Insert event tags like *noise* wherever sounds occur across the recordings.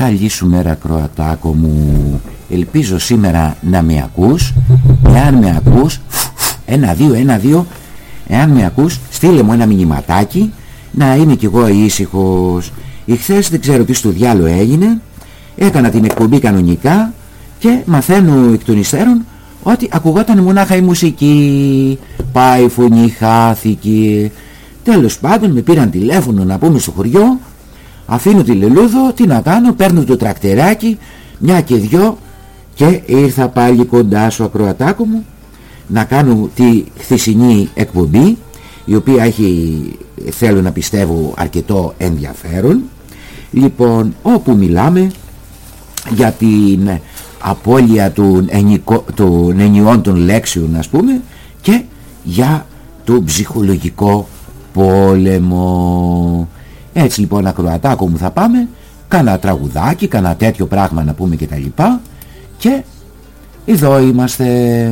Καλή σου μέρα Κροατάκο μου. Ελπίζω σήμερα να με ακούς. Εάν με ακούς Ένα δύο ένα δύο. Εάν με ακούς στείλε μου ένα μηνυματάκι Να είμαι κι εγώ ήσυχος. Εχθές δεν ξέρω τι στο διάλο έγινε. Έκανα την εκπομπή κανονικά Και μαθαίνω εκ των υστέρων Ότι ακουγόταν μονάχα η μουσική. Πάει η φωνή χάθηκε. Τέλος πάντων με πήραν τηλέφωνο να πούμε στο χωριό Αφήνω τη λελούδο, τι να κάνω, παίρνω το τρακτεράκι, μια και δυο και ήρθα πάλι κοντά σου ακροατάκο μου να κάνω τη χθεσινή εκπομπή η οποία έχει θέλω να πιστεύω αρκετό ενδιαφέρον. Λοιπόν όπου μιλάμε για την απώλεια των, ενικό, των ενιών των λέξεων ας πούμε και για το ψυχολογικό πόλεμο έτσι λοιπόν ακροατάκο μου θα πάμε. Κάνα τραγουδάκι, κάνα τέτοιο πράγμα να πούμε και τα λοιπά. Και εδώ είμαστε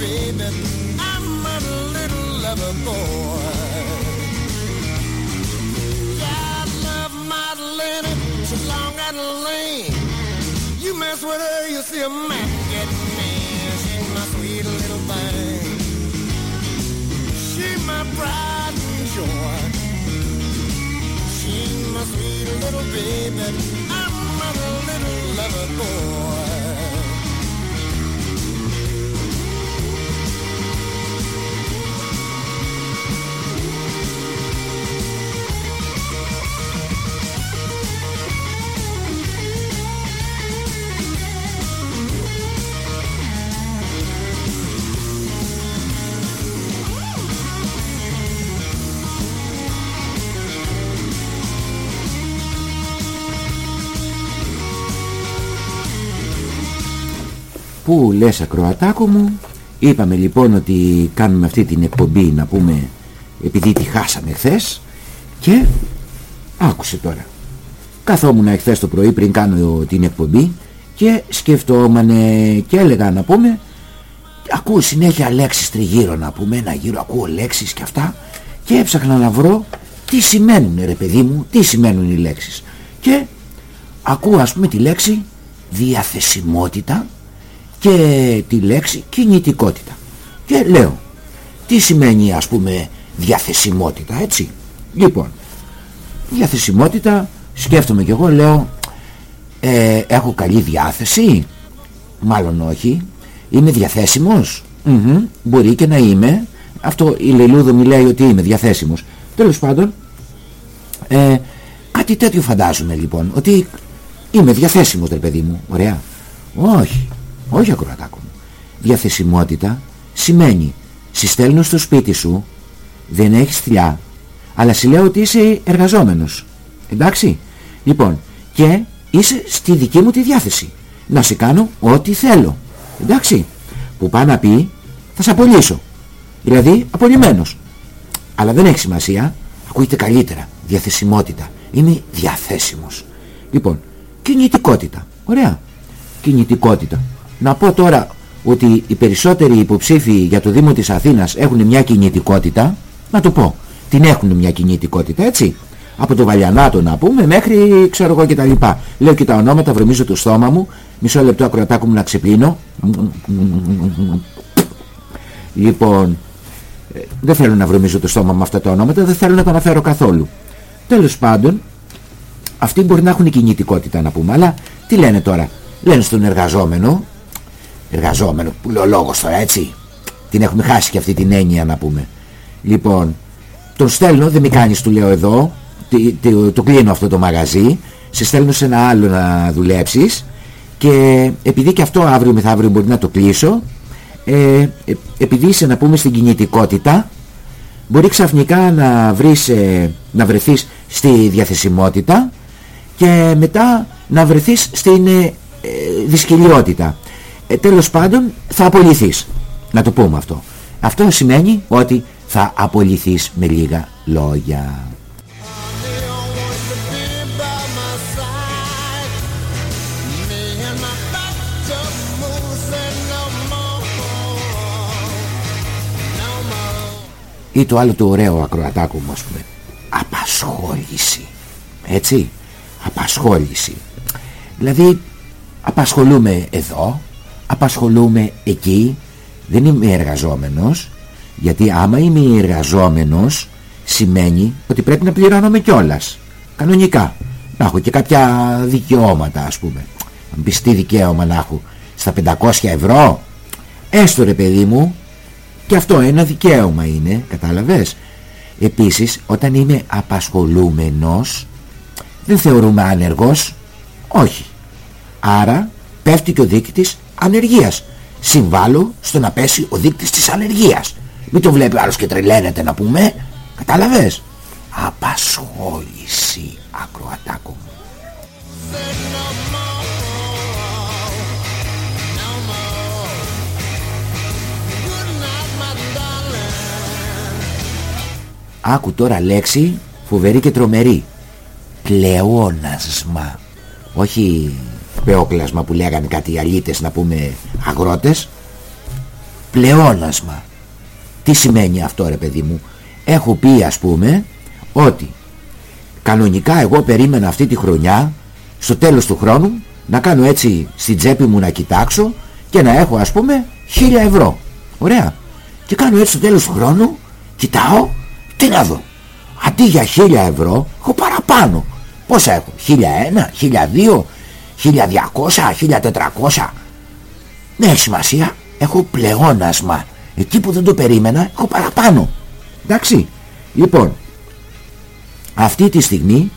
baby, I'm a little lover boy. Yeah, I love my lady, she's long and lean. You mess with her, you see a man get mean. She's my sweet little thing. She's my pride and joy. She's my sweet little baby, I'm a little lover boy. Πού λες ακροατάκο μου; Είπαμε λοιπόν ότι κάνουμε αυτή την εκπομπή να πούμε επειδή τη χάσαμε χθες και άκουσε τώρα. Καθόμουν εχθές το πρωί πριν κάνω την εκπομπή και σκεφτόμανε και έλεγα να πούμε ακούω συνέχεια λέξεις τριγύρω να πούμε ένα γύρο ακούω λέξεις και αυτά και έψαχνα να βρω τι σημαίνουν ρε παιδί μου τι σημαίνουν οι λέξεις. Και ακούω ας πούμε τη λέξη διαθεσιμότητα και τη λέξη κινητικότητα. Και λέω τι σημαίνει ας πούμε διαθεσιμότητα έτσι. Λοιπόν διαθεσιμότητα σκέφτομαι κι εγώ λέω ε, έχω καλή διάθεση μάλλον όχι είμαι διαθέσιμος μπορεί και να είμαι αυτό η Λελούδο μου λέει ότι είμαι διαθέσιμος. Τέλος πάντων ε, κάτι τέτοιο φαντάζομαι λοιπόν ότι είμαι διαθέσιμος ρε παιδί μου ωραία. Όχι όχι ακροατάκο μου. Διαθεσιμότητα σημαίνει συστέλνω στο σπίτι σου, δεν έχεις θηλιά, αλλά σου λέω ότι είσαι εργαζόμενος. Εντάξει. Λοιπόν, και είσαι στη δική μου τη διάθεση. Να σε κάνω ό,τι θέλω. Εντάξει. Που πάει να πει θα σε απολύσω. Δηλαδή απολυμένος. Αλλά δεν έχει σημασία. Ακούγεται καλύτερα. Διαθεσιμότητα. Είμαι διαθέσιμος. Λοιπόν, κινητικότητα. Ωραία. Κινητικότητα. Να πω τώρα ότι οι περισσότεροι υποψήφοι για το Δήμο της Αθήνας έχουν μια κινητικότητα, να το πω, την έχουν μια κινητικότητα, έτσι. Από το Βαλιανάτο να πούμε μέχρι ξέρω εγώ και τα λοιπά. Λέω και τα ονόματα, βρωμίζω το στόμα μου, μισό λεπτό ακροατάκου μου να ξεπλύνω. Λοιπόν, Ε, δεν θέλω να βρωμίζω το στόμα με αυτά τα ονόματα, δεν θέλω να τα αναφέρω καθόλου. Τέλος πάντων, αυτοί μπορεί να έχουν κινητικότητα να πούμε, αλλά τι λένε τώρα; Λένε στον εργαζόμενο, εργαζόμενο που λέει ο λόγος τώρα έτσι, την έχουμε χάσει και αυτή την έννοια να πούμε. Λοιπόν, τον στέλνω, δεν μη κάνεις του λέω εδώ, το κλείνω αυτό το μαγαζί, σε στέλνω σε ένα άλλο να δουλέψεις και επειδή και αυτό αύριο μεθαύριο μπορεί να το κλείσω, ε, ε, επειδή είσαι να πούμε στην κινητικότητα, μπορεί ξαφνικά να, βρεις, ε, να βρεθείς στη διαθεσιμότητα και μετά να βρεθείς στην ε, δυσκολιότητα. Ε, τέλος πάντων θα απολυθείς, να το πούμε αυτό. Αυτό σημαίνει ότι θα απολυθείς με λίγα λόγια. Ή το άλλο το ωραίο ακροατάκο μου ας πούμε. Απασχόληση. Έτσι. Απασχόληση. Δηλαδή απασχολούμε εδώ Απασχολούμε εκεί Δεν είμαι εργαζόμενος Γιατί άμα είμαι εργαζόμενος Σημαίνει ότι πρέπει να πληρώνομαι κιόλας Κανονικά Να έχω και κάποια δικαιώματα ας πούμε Αν πεις τι δικαίωμα να έχω Στα 500 ευρώ Έστω ρε παιδί μου και αυτό ένα δικαίωμα είναι, κατάλαβες. Επίσης, όταν είμαι απασχολούμενος, δεν θεωρούμε άνεργος. Όχι. Άρα, πέφτει και ο δείκτης ανεργίας. Συμβάλλω στο να πέσει ο δείκτης της ανεργίας. Μην το βλέπει άλλος και τρελαίνεται να πούμε. Κατάλαβες; Απασχόληση, ακροατάκο μου. Άκου τώρα λέξη φοβερή και τρομερή. Πλεόνασμα. Όχι πεόκλασμα που λέγανε κάτι αλίτες να πούμε αγρότες. Πλεόνασμα. Τι σημαίνει αυτό ρε παιδί μου; Έχω πει ας πούμε ότι κανονικά εγώ περίμενα αυτή τη χρονιά στο τέλος του χρόνου να κάνω έτσι στην τσέπη μου να κοιτάξω και να έχω ας πούμε χίλια ευρώ. Ωραία. Και κάνω έτσι στο τέλος του χρόνου, κοιτάω τι να δω. Αντί για χίλια ευρώ έχω παραπάνω. Πόσα έχω; Χίλια ένα, χίλια δύο, χίλια διακόσα, χίλια τετρακόσα. Δεν έχει σημασία. Έχω πλεόνασμα. Εκεί που δεν το περίμενα έχω παραπάνω. Εντάξει. Λοιπόν, αυτή τη στιγμή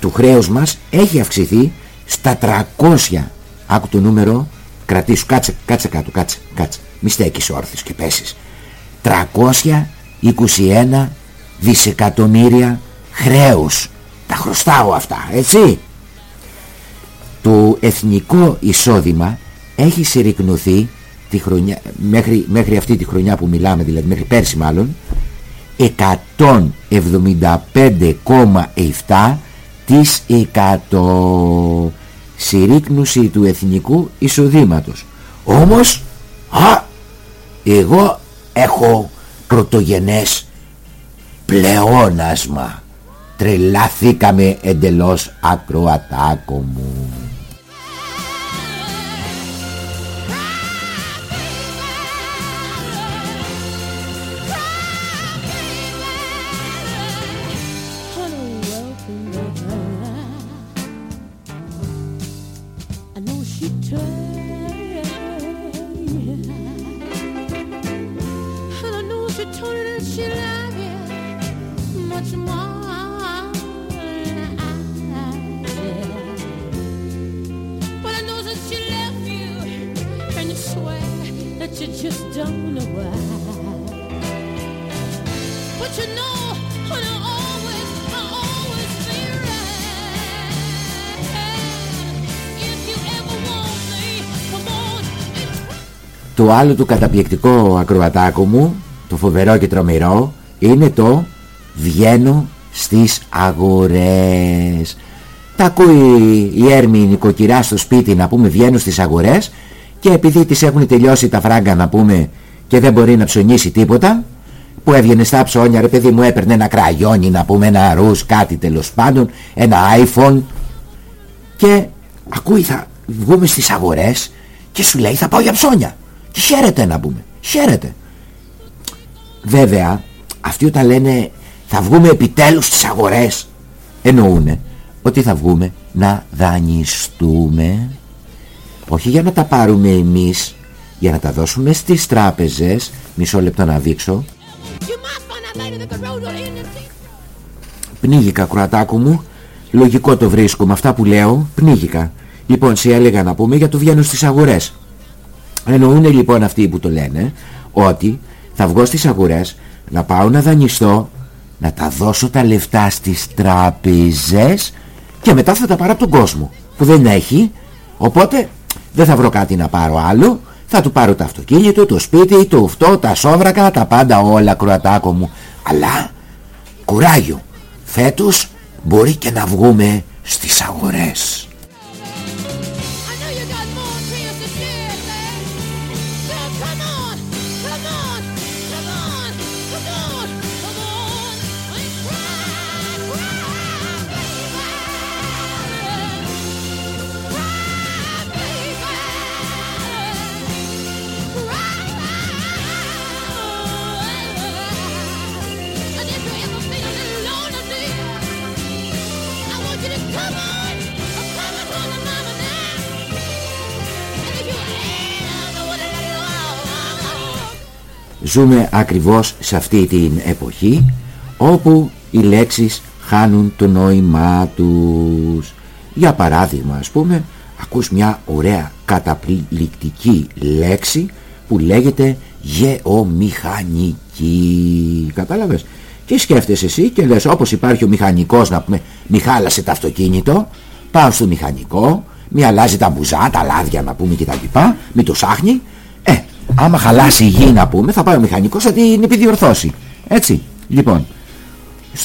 του χρέους μας έχει αυξηθεί στα 300. Άκου το νούμερο, κρατήσου, κάτσε, κάτσε κάτω, κάτσε, κάτσε. Μη στέκεις όρθιος και πέσεις. 300 21 δισεκατομμύρια χρέους. Τα χρωστάω αυτά, έτσι. Το εθνικό εισόδημα έχει συρρυκνωθεί τη χρονιά, μέχρι, μέχρι αυτή τη χρονιά που μιλάμε, δηλαδή μέχρι πέρσι μάλλον, 175,7 της 100 συρρύκνωση του εθνικού εισοδήματος. Όμως, α, εγώ έχω πρωτογενές πλεόνασμα. Τρελάθηκαμε εντελώς ακροατάκο μου. Το άλλο του καταπληκτικό ακροατάκο μου, το φοβερό και τρομερό, είναι το βγαίνω στις αγορές. Τα ακούει η Έρμη η νοικοκυρά στο σπίτι να πούμε βγαίνω στις αγορές και επειδή της έχουν τελειώσει τα φράγκα να πούμε και δεν μπορεί να ψωνίσει τίποτα που έβγαινε στα ψώνια ρε παιδί μου έπαιρνε ένα κραγιόνι να πούμε ένα ρούς κάτι τέλος πάντων ένα iPhone και ακούει θα βγούμε στις αγορές και σου λέει θα πάω για ψώνια και χαίρεται να πούμε χαίρεται βέβαια αυτοί όταν λένε θα βγούμε επιτέλους στις αγορές εννοούνε ότι θα βγούμε να δανειστούμε. Όχι για να τα πάρουμε εμείς για να τα δώσουμε στις τράπεζες. Μισό λεπτό να δείξω. Πνίγηκα κροατάκου μου. Λογικό το βρίσκω με αυτά που λέω. Πνίγηκα. Λοιπόν σε έλεγα να πούμε για το βγαίνουν στις αγορές εννοούν λοιπόν αυτοί που το λένε ότι θα βγω στις αγορές να πάω να δανειστώ να τα δώσω τα λεφτά στις τράπεζες και μετά θα τα πάρω από τον κόσμο που δεν έχει. Οπότε δεν θα βρω κάτι να πάρω άλλο. Θα του πάρω το αυτοκίνητο, το σπίτι, το αυτό, τα σόβρακα, τα πάντα όλα κροατάκο μου. Αλλά κουράγιο φέτος μπορεί και να βγούμε στις αγορές Ζούμε ακριβώς σε αυτή την εποχή όπου οι λέξεις χάνουν το νόημά τους. Για παράδειγμα ας πούμε ακούς μια ωραία καταπληκτική λέξη που λέγεται γεωμηχανική. Κατάλαβες; Και σκέφτεσαι εσύ και λες όπως υπάρχει ο μηχανικός να πούμε μη χάλασε το αυτοκίνητο πάω στο μηχανικό μη αλλάζει τα μπουζά, τα λάδια να πούμε και τα λοιπά μη το σάχνει άμα χαλάσει η γη να πούμε θα πάει ο μηχανικός θα την επιδιορθώσει. Έτσι λοιπόν.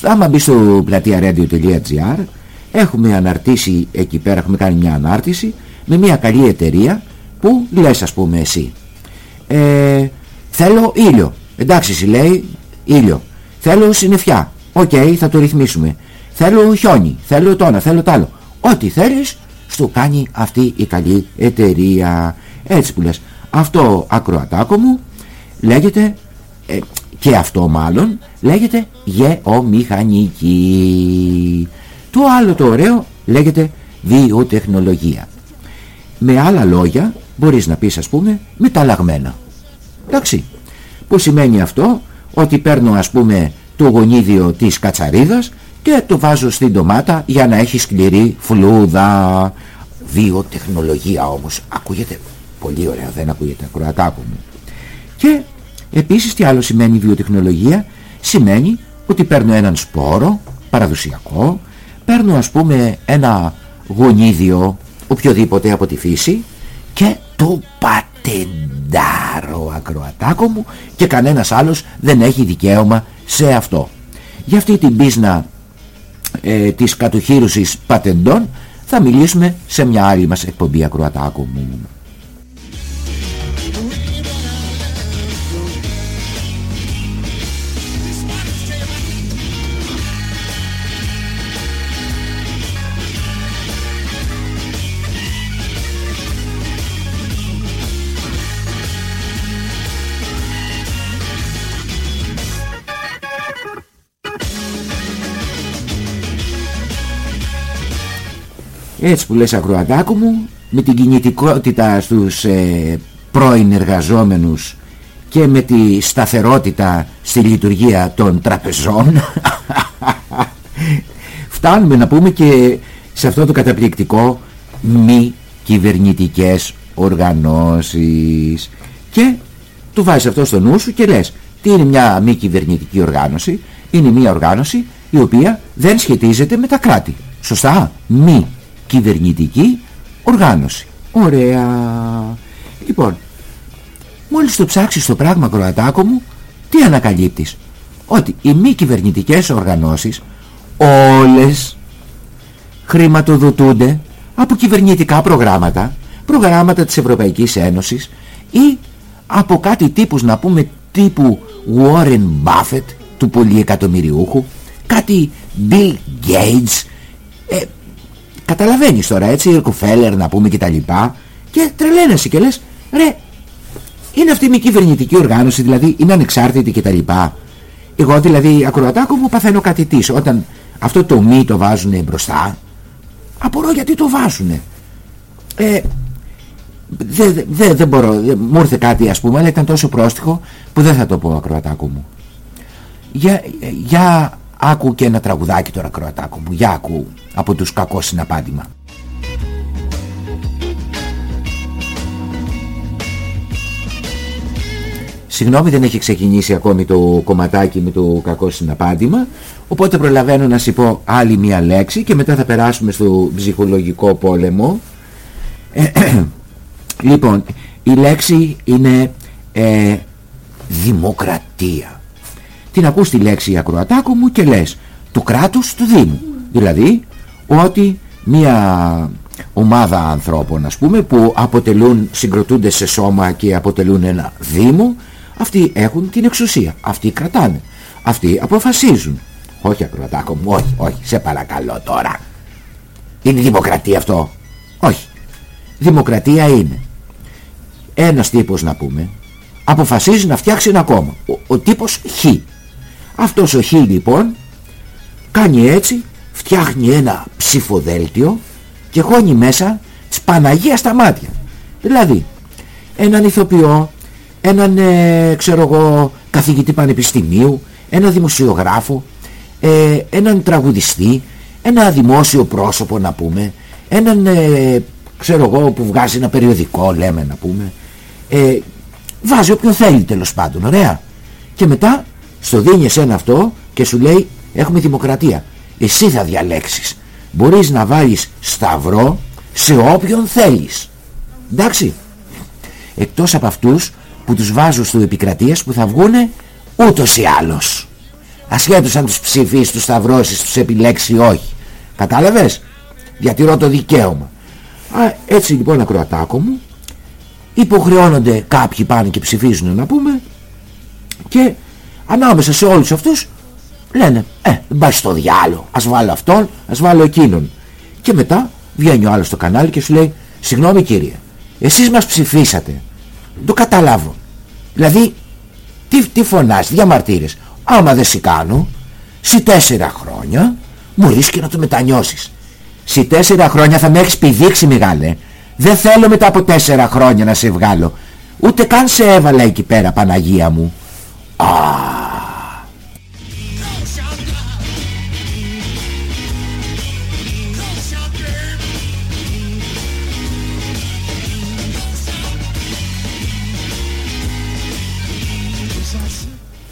Άμα μπει στο πλατεία radio.gr έχουμε αναρτήσει εκεί πέρα έχουμε κάνει μια ανάρτηση με μια καλή εταιρεία που λες ας πούμε εσύ ε, θέλω ήλιο εντάξει εσύ λέει ήλιο θέλω συννεφιά OK okay, θα το ρυθμίσουμε θέλω χιόνι θέλω το ένα θέλω το άλλο ό,τι θέλεις στο κάνει αυτή η καλή εταιρεία. Έτσι που λες αυτό ακροατάκο μου λέγεται ε, και αυτό μάλλον λέγεται γεωμηχανική. Το άλλο το ωραίο λέγεται βιοτεχνολογία. Με άλλα λόγια μπορείς να πεις ας πούμε μεταλλαγμένα. Εντάξει. Που σημαίνει αυτό ότι παίρνω ας πούμε το γονίδιο της κατσαρίδας και το βάζω στην ντομάτα για να έχει σκληρή φλούδα. Βιοτεχνολογία όμως ακούγεται Πολύ ωραία, δεν ακούγεται ακροατάκο μου. Και επίσης τι άλλο σημαίνει βιοτεχνολογία; Σημαίνει ότι παίρνω έναν σπόρο παραδοσιακό, παίρνω ας πούμε ένα γονίδιο οποιοδήποτε από τη φύση και το πατεντάρω ακροατάκο μου και κανένας άλλος δεν έχει δικαίωμα σε αυτό. Για αυτή την πίσνα ε, της κατοχήρωσης πατεντών θα μιλήσουμε σε μια άλλη μας εκπομπή ακροατάκο μου. Έτσι που λες ακροατάκου μου με την κινητικότητα στους ε, πρώην εργαζόμενους και με τη σταθερότητα στη λειτουργία των τραπεζών *laughs* φτάνουμε να πούμε και σε αυτό το καταπληκτικό μη κυβερνητικές οργανώσεις. Και του βάζεις αυτό στο νου σου και λες τι είναι μια μη κυβερνητική οργάνωση είναι μια οργάνωση η οποία δεν σχετίζεται με τα κράτη σωστά μη κυβερνητική οργάνωση. Ωραία. Λοιπόν, μόλις το ψάξεις το πράγμα Κροατάκο μου, τι ανακαλύπτεις; Ότι οι μη κυβερνητικές οργανώσεις όλες χρηματοδοτούνται από κυβερνητικά προγράμματα, προγράμματα της Ευρωπαϊκής Ένωσης ή από κάτι τύπους να πούμε τύπου Warren Buffett του πολυεκατομμυριούχου, κάτι Bill Gates, ε, Καταλαβαίνεις τώρα έτσι, Ροκοφέλερ να πούμε και τα λοιπά. Και τρελαίνεσαι και λες ρε είναι αυτή η μη κυβερνητική οργάνωση, δηλαδή είναι ανεξάρτητη κτλ. Εγώ δηλαδή ακροατάκο μου παθαίνω κάτι της όταν αυτό το μη το βάζουν μπροστά απορώ γιατί το βάζουν ε, δεν δε, δε μπορώ μου ήρθε κάτι ας πούμε αλλά ήταν τόσο πρόστιχο που δεν θα το πω ακροατάκο μου. Για, για άκου και ένα τραγουδάκι τώρα ακροατάκο μου. Για άκου από τους κακό συναπάντημα. Συγγνώμη δεν έχει ξεκινήσει ακόμη το κομματάκι με το κακό συναπάντημα Οπότε προλαβαίνω να σου πω άλλη μία λέξη και μετά θα περάσουμε στο ψυχολογικό πόλεμο. *clears throat* Λοιπόν η λέξη είναι ε, δημοκρατία Την ακούς τη λέξη ακροατάκο μου και λες του κράτους του Δήμου Δηλαδή ότι μία ομάδα ανθρώπων ας πούμε που αποτελούν, συγκροτούνται σε σώμα και αποτελούν ένα Δήμο αυτοί έχουν την εξουσία. Αυτοί κρατάνε. Αυτοί αποφασίζουν. Όχι ακροατάκο μου, όχι, όχι, σε παρακαλώ τώρα. Είναι δημοκρατία αυτό. Όχι. Δημοκρατία είναι. Ένας τύπος να πούμε αποφασίζει να φτιάξει ένα κόμμα. Ο, ο τύπος Χ. Αυτός ο Χ λοιπόν κάνει έτσι, φτιάχνει ένα ψηφοδέλτιο και χώνει μέσα της Παναγίας στα μάτια. Δηλαδή, έναν ηθοποιό, έναν ε, ξέρω εγώ καθηγητή πανεπιστημίου, έναν δημοσιογράφο, ε, έναν τραγουδιστή, ένα δημόσιο πρόσωπο να πούμε, έναν ε, ξέρω εγώ που βγάζει ένα περιοδικό λέμε να πούμε, ε, βάζει όποιον θέλει τέλος πάντων, ωραία. Και μετά στο δίνεις εσένα αυτό και σου λέει έχουμε δημοκρατία. Εσύ θα διαλέξεις. Μπορείς να βάλεις σταυρό σε όποιον θέλεις. Εντάξει. Εκτός από αυτούς που τους βάζω στο επικρατείας που θα βγούνε ούτως ή άλλως. Ασχέτως αν τους ψηφίσεις, τους σταυρώσεις, τους επιλέξεις ή όχι. Κατάλαβες; Διατηρώ το δικαίωμα. Α, έτσι λοιπόν ακροατάκο μου υποχρεώνονται κάποιοι πάνε και ψηφίζουν να πούμε και ανάμεσα σε όλους αυτούς λένε ε δεν πάει στο διάλο ας βάλω αυτόν ας βάλω εκείνον και μετά βγαίνει ο άλλος στο κανάλι και σου λέει συγγνώμη κύριε εσείς μας ψηφίσατε το καταλάβω. Δηλαδή, τι, τι φωνάς, διαμαρτύρες. Άμα δεν σε κάνω, σε τέσσερα χρόνια μπορείς και να το μετανιώσεις. Σε τέσσερα χρόνια θα με έχεις πηδήξει μεγάλε. Δεν θέλω μετά από τέσσερα χρόνια να σε βγάλω. Ούτε καν σε έβαλα εκεί πέρα Παναγία μου. Α,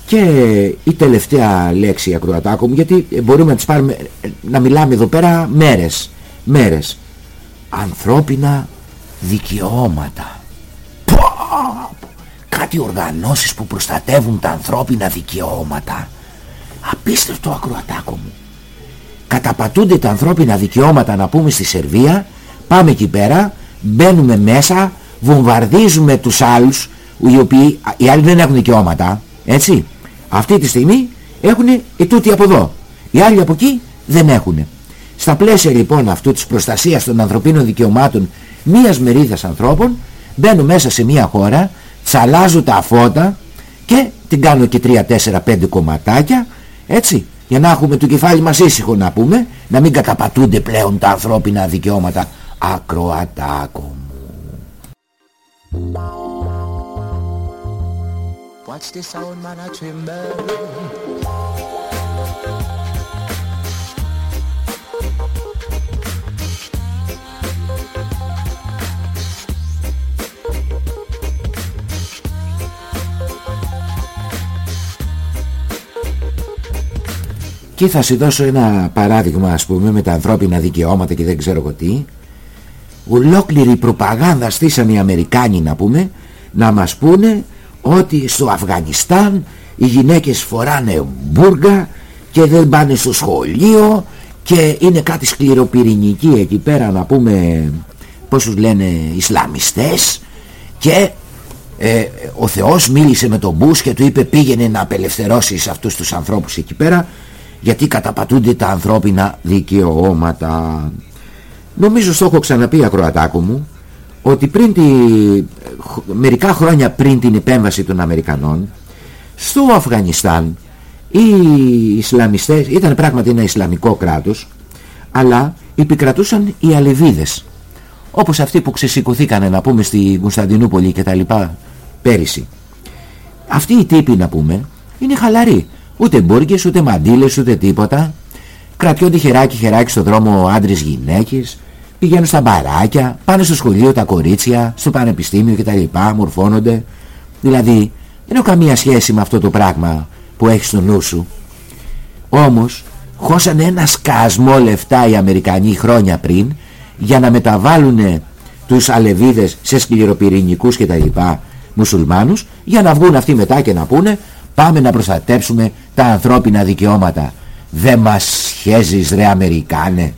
Και η τελευταία λέξη ακροατάκο μου γιατί μπορούμε να τις πάρουμε να μιλάμε εδώ πέρα μέρες μέρες. Ανθρώπινα δικαιώματα. Κάτι οργανώσεις που προστατεύουν τα ανθρώπινα δικαιώματα. Απίστευτο ακροατάκο μου. Καταπατούνται τα ανθρώπινα δικαιώματα να πούμε στη Σερβία. Πάμε εκεί πέρα μπαίνουμε μέσα βομβαρδίζουμε τους άλλους οι οποίοι οι άλλοι δεν έχουν δικαιώματα έτσι αυτή τη στιγμή έχουν οι τούτοι από εδώ. Οι άλλοι από εκεί δεν έχουν. Στα πλαίσια λοιπόν αυτού της προστασίας των ανθρωπίνων δικαιωμάτων μίας μερίδας ανθρώπων μπαίνουν μέσα σε μια χώρα, τσαλάζουν τα φώτα και την κάνω και 3, 4, 5 κομματάκια έτσι για να έχουμε το κεφάλι μας ήσυχο να πούμε να μην καταπατούνται πλέον τα ανθρώπινα δικαιώματα ακροατάκο μου. Watch the sound man a tremble. Και θα σου δώσω ένα παράδειγμα ας πούμε με τα ανθρώπινα δικαιώματα και δεν ξέρω εγώ τι Ολόκληρη προπαγάνδα στήσαν οι Αμερικάνοι να πούμε να μας πούνε ότι στο Αφγανιστάν οι γυναίκες φοράνε μπουργα και δεν πάνε στο σχολείο και είναι κάτι σκληροπυρηνική εκεί πέρα να πούμε πώς τους λένε Ισλαμιστές. Και ε, ο Θεός μίλησε με τον Μπούς και του είπε πήγαινε να απελευθερώσεις αυτούς τους ανθρώπους εκεί πέρα γιατί καταπατούνται τα ανθρώπινα δικαιώματα νομίζω στο έχω ξαναπεί ακροατάκου μου ότι πριν τη, μερικά χρόνια πριν την επέμβαση των Αμερικανών στο Αφγανιστάν οι Ισλαμιστές ήταν πράγματι ένα Ισλαμικό κράτος αλλά επικρατούσαν οι Αλεβίδες. Όπως αυτοί που ξεσηκωθήκανε να πούμε στη Κωνσταντινούπολη και τα λοιπά πέρυσι. Αυτοί οι τύποι να πούμε είναι χαλαροί. Ούτε μπουργκες ούτε μαντήλες ούτε τίποτα. Κρατιόνται χεράκι χεράκι στο δρόμο άντρες γυναίκες πηγαίνουν στα μπαράκια πάνε στο σχολείο τα κορίτσια στο πανεπιστήμιο και τα λοιπά μορφώνονται. Δηλαδή δεν έχω καμία σχέση με αυτό το πράγμα που έχει στο νου σου. Όμως χώσανε ένα σκασμό λεφτά οι Αμερικανοί χρόνια πριν για να μεταβάλουν τους Αλεβίδες σε σκληροπυρηνικούς και τα λοιπά μουσουλμάνους για να βγουν αυτοί μετά και να πούνε πάμε να προστατέψουμε τα ανθρώπινα δικαιώματα δεν μας σχέζεις ρε Αμερικάνε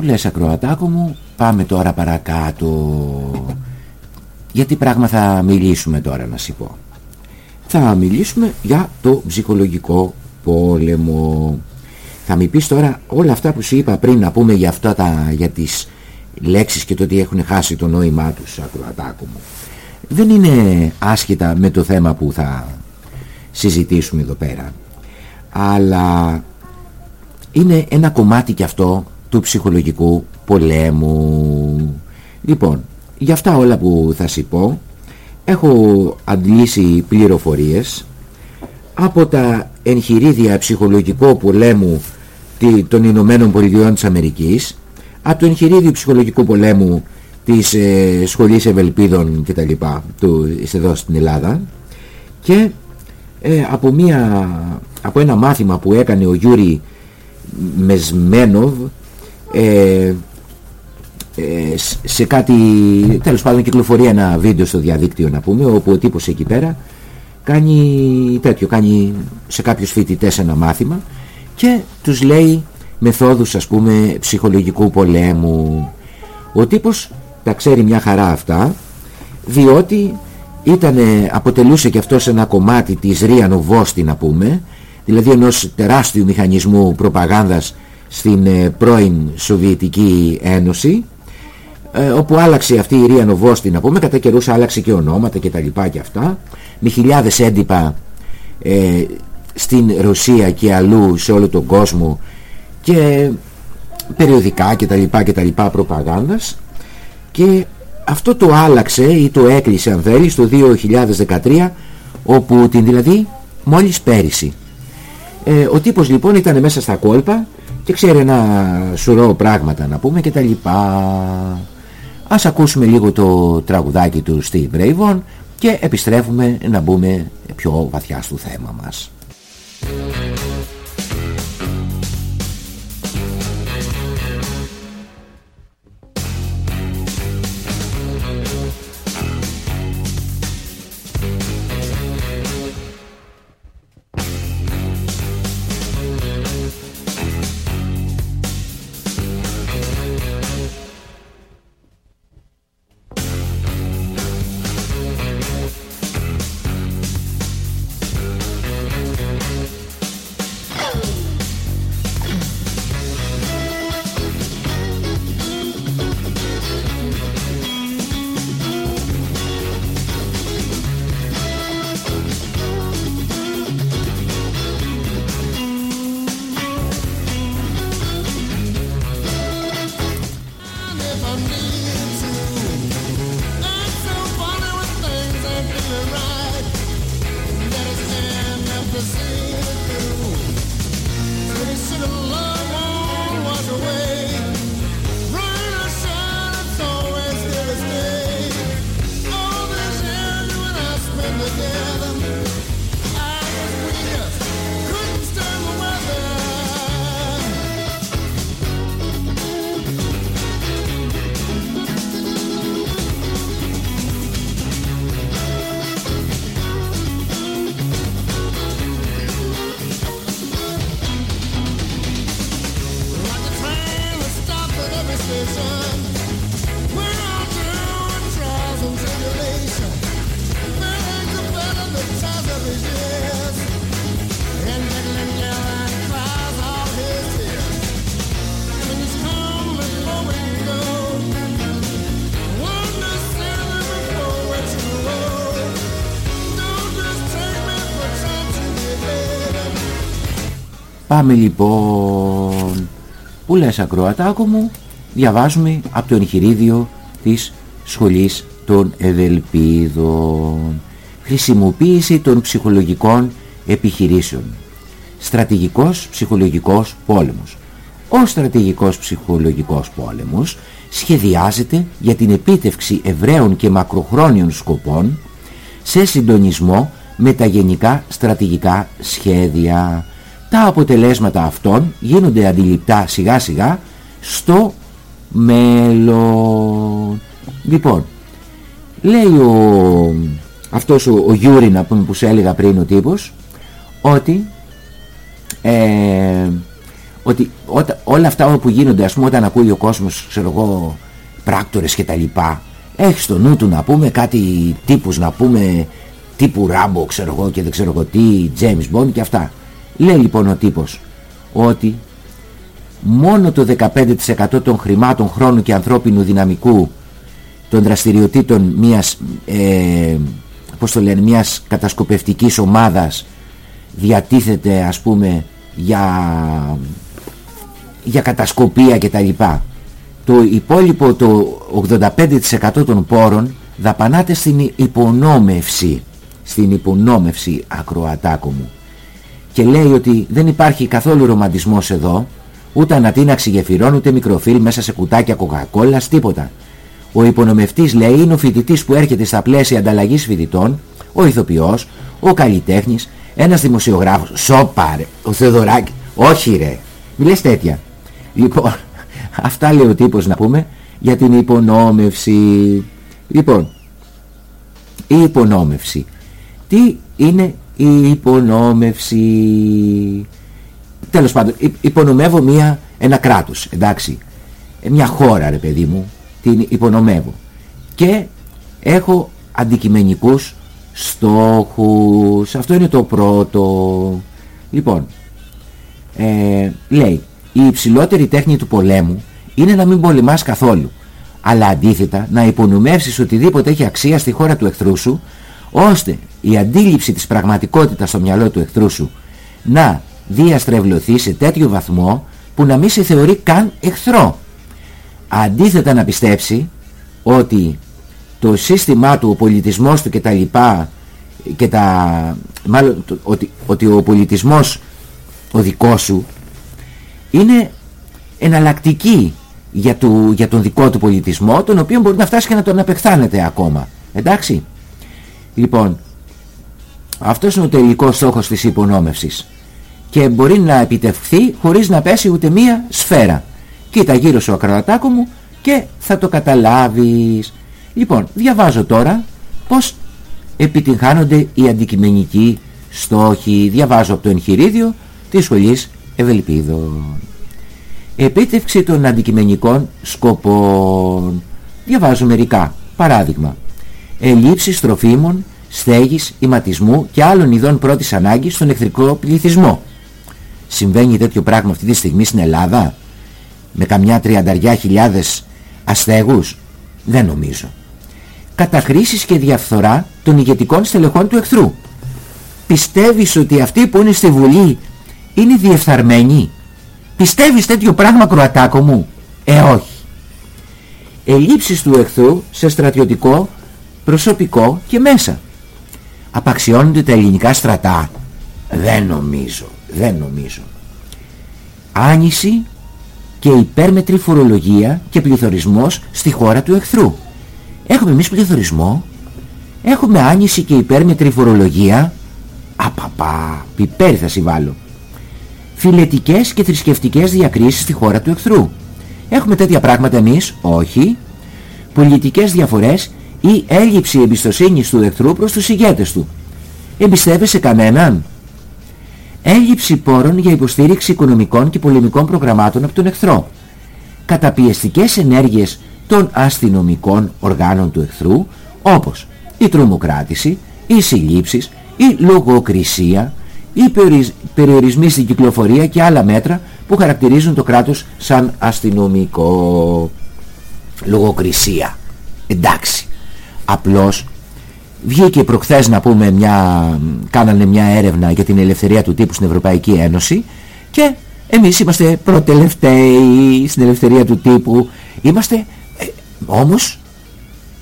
Που λες ακροατάκο μου Πάμε τώρα παρακάτω. Γιατί πράγμα θα μιλήσουμε τώρα να σου πω. Θα μιλήσουμε για το ψυχολογικό πόλεμο. Θα μου πεις τώρα όλα αυτά που σου είπα πριν να πούμε για αυτά τα, για τις λέξεις και το ότι έχουν χάσει το νόημά τους ακροατάκο μου. Δεν είναι άσχετα με το θέμα που θα συζητήσουμε εδώ πέρα. Αλλά είναι ένα κομμάτι και αυτό του ψυχολογικού πολέμου. Λοιπόν, για αυτά όλα που θα σου πω έχω αντλήσει πληροφορίες από τα εγχειρίδια ψυχολογικού πολέμου των Ηνωμένων Πολιτειών της Αμερικής από το εγχειρίδιο ψυχολογικού πολέμου της ε, Σχολής Ευελπίδων και τα λοιπά του, εδώ στην Ελλάδα και ε, από, μια, από ένα μάθημα που έκανε ο Γιούρι Μπεσμένοβ ε, ε, σε κάτι τέλος πάντων κυκλοφορεί ένα βίντεο στο διαδίκτυο να πούμε όπου ο τύπος εκεί πέρα κάνει τέτοιο κάνει σε κάποιους φοιτητές ένα μάθημα και τους λέει μεθόδους ας πούμε ψυχολογικού πολέμου. Ο τύπος τα ξέρει μια χαρά αυτά διότι ήτανε, αποτελούσε και αυτός ένα κομμάτι της Ρία Νοβόστη να πούμε δηλαδή ενός τεράστιου μηχανισμού προπαγάνδας στην ε, πρώην Σοβιετική Ένωση ε, όπου άλλαξε αυτή η Ρία Νοβόστη να πούμε κατά καιρούς άλλαξε και ονόματα και τα λοιπά και αυτά με χιλιάδες έντυπα ε, στην Ρωσία και αλλού σε όλο τον κόσμο και περιοδικά και τα λοιπά και τα λοιπά προπαγάνδας. Και αυτό το άλλαξε ή το έκλεισε αν θέλει στο 2013 όπου την δηλαδή μόλις πέρυσι. Ε, ο τύπος λοιπόν ήταν μέσα στα κόλπα και ξέρει ένα σουρό πράγματα να πούμε και τα λοιπά. Ας ακούσουμε λίγο το τραγουδάκι του Steve Ray και επιστρέφουμε να μπούμε πιο βαθιά στο θέμα μας Πάμε λοιπόν. Που λες ακροατάκο μου; Διαβάζουμε από το εγχειρίδιο της Σχολής των Ευελπίδων Χρησιμοποίηση των ψυχολογικών επιχειρήσεων. Στρατηγικός ψυχολογικός πόλεμος. Ο στρατηγικός ψυχολογικός πόλεμος σχεδιάζεται για την επίτευξη ευραίων και μακροχρόνιων σκοπών σε συντονισμό με τα γενικά στρατηγικά σχέδια τα αποτελέσματα αυτών γίνονται αντιληπτά σιγά σιγά στο μέλλον. Λοιπόν, λέει ο, αυτός ο, ο Γιούρι πούμε που σου έλεγα πριν ο τύπος ότι, ε, ότι όλα αυτά που γίνονται ας πούμε όταν ακούει ο κόσμος ξέρω εγώ πράκτορες και τα λοιπά έχει στο νου του να πούμε κάτι τύπους να πούμε τύπου Ράμπο ξέρω εγώ και δεν ξέρω εγώ τι James Bond και αυτά Λέει λοιπόν ο τύπος ότι μόνο το 15% των χρημάτων χρόνου και ανθρώπινου δυναμικού των δραστηριοτήτων μιας, ε, πώς το λένε, μιας κατασκοπευτικής ομάδας διατίθεται ας πούμε για, για κατασκοπία και τα λοιπά. Το υπόλοιπο το 85% των πόρων δαπανάται στην υπονόμευση στην υπονόμευση ακροατάκο μου και λέει ότι δεν υπάρχει καθόλου ρομαντισμός εδώ, ούτε ανατείναξη γεφυρών, ούτε μικροφίλ μέσα σε κουτάκια κοκακόλας, τίποτα. Ο υπονομευτής λέει είναι ο φοιτητής που έρχεται στα πλαίσια ανταλλαγής φοιτητών, ο ηθοποιός, ο καλλιτέχνης, ένας δημοσιογράφος, σοπαρε, ο Θεοδωράκη, όχι ρε, μη τέτοια. Λοιπόν, *laughs* αυτά λέει ο τύπος να πούμε για την υπονόμευση. Λοιπόν, η υπονόμευση. Τι είναι η υπονόμευση τέλος πάντων υπονομεύω μια, ένα κράτος εντάξει ε, μια χώρα ρε παιδί μου την υπονομεύω και έχω αντικειμενικούς στόχους. Αυτό είναι το πρώτο. Λοιπόν, ε, λέει, η υψηλότερη τέχνη του πολέμου είναι να μην πολεμάς καθόλου, αλλά αντίθετα να υπονομεύσεις οτιδήποτε έχει αξία στη χώρα του εχθρού σου, ώστε η αντίληψη της πραγματικότητας στο μυαλό του εχθρού σου να διαστρεβλωθεί σε τέτοιο βαθμό που να μην σε θεωρεί καν εχθρό. Αντίθετα να πιστέψει ότι το σύστημά του, ο πολιτισμός του και τα λοιπά και τα, μάλλον ότι, ότι ο πολιτισμός ο δικός σου είναι εναλλακτική για, του, για τον δικό του πολιτισμό τον οποίο μπορεί να φτάσει και να τον απεχθάνεται ακόμα εντάξει λοιπόν αυτός είναι ο τελικός στόχος της υπονόμευσης. Και μπορεί να επιτευχθεί χωρίς να πέσει ούτε μία σφαίρα. Κοίτα γύρω σου ακροατάκο μου και θα το καταλάβεις. Λοιπόν διαβάζω τώρα πως επιτυγχάνονται οι αντικειμενικοί στόχοι. Διαβάζω από το εγχειρίδιο της σχολής Ευελπίδων. Επίτευξη των αντικειμενικών σκοπών. Διαβάζω μερικά. Παράδειγμα ελλείψεις τροφίμων στέγης, ηματισμού και άλλων ειδών πρώτης ανάγκης στον εχθρικό πληθυσμό. Συμβαίνει τέτοιο πράγμα αυτή τη στιγμή στην Ελλάδα; Με καμιά τριανταριά χιλιάδες αστέγους; Δεν νομίζω. Καταχρήσεις και διαφθορά των ηγετικών στελεχών του εχθρού. Πιστεύεις ότι αυτοί που είναι στη Βουλή είναι διεφθαρμένοι; Πιστεύεις τέτοιο πράγμα κροατάκο μου; Ε όχι. Ελλείψεις του εχθρού σε στρατιωτικό προσωπικό και μέσα. Απαξιώνονται τα ελληνικά στρατά. Δεν νομίζω δεν νομίζω. Άνηση και υπέρμετρη φορολογία και πληθωρισμός στη χώρα του εχθρού. Έχουμε εμείς πληθωρισμό έχουμε άνηση και υπέρμετρη φορολογία. Απαπα πιπέρι θα συμβάλλω. Φιλετικές και θρησκευτικές διακρίσεις στη χώρα του εχθρού. Έχουμε τέτοια πράγματα εμείς όχι. Πολιτικές διαφορές ή έλλειψη εμπιστοσύνης του εχθρού προς τους ηγέτες του. Εμπιστεύεσαι κανέναν; Έλλειψη πόρων για υποστήριξη οικονομικών και πολεμικών προγραμμάτων από τον εχθρό, καταπιεστικές ενέργειες των αστυνομικών οργάνων του εχθρού, όπως η τρομοκράτηση, οι συλλήψεις, η λογοκρισία, οι περιορισμοί στην κυκλοφορία και άλλα μέτρα που χαρακτηρίζουν το κράτος σαν αστυνομικό. Λογοκρισία. Εντάξει, απλώς Βγήκε προχθές να πούμε μια, κάνανε μια έρευνα για την ελευθερία του τύπου στην Ευρωπαϊκή Ένωση και εμείς είμαστε προτελευταίοι στην ελευθερία του τύπου. Είμαστε ε, όμως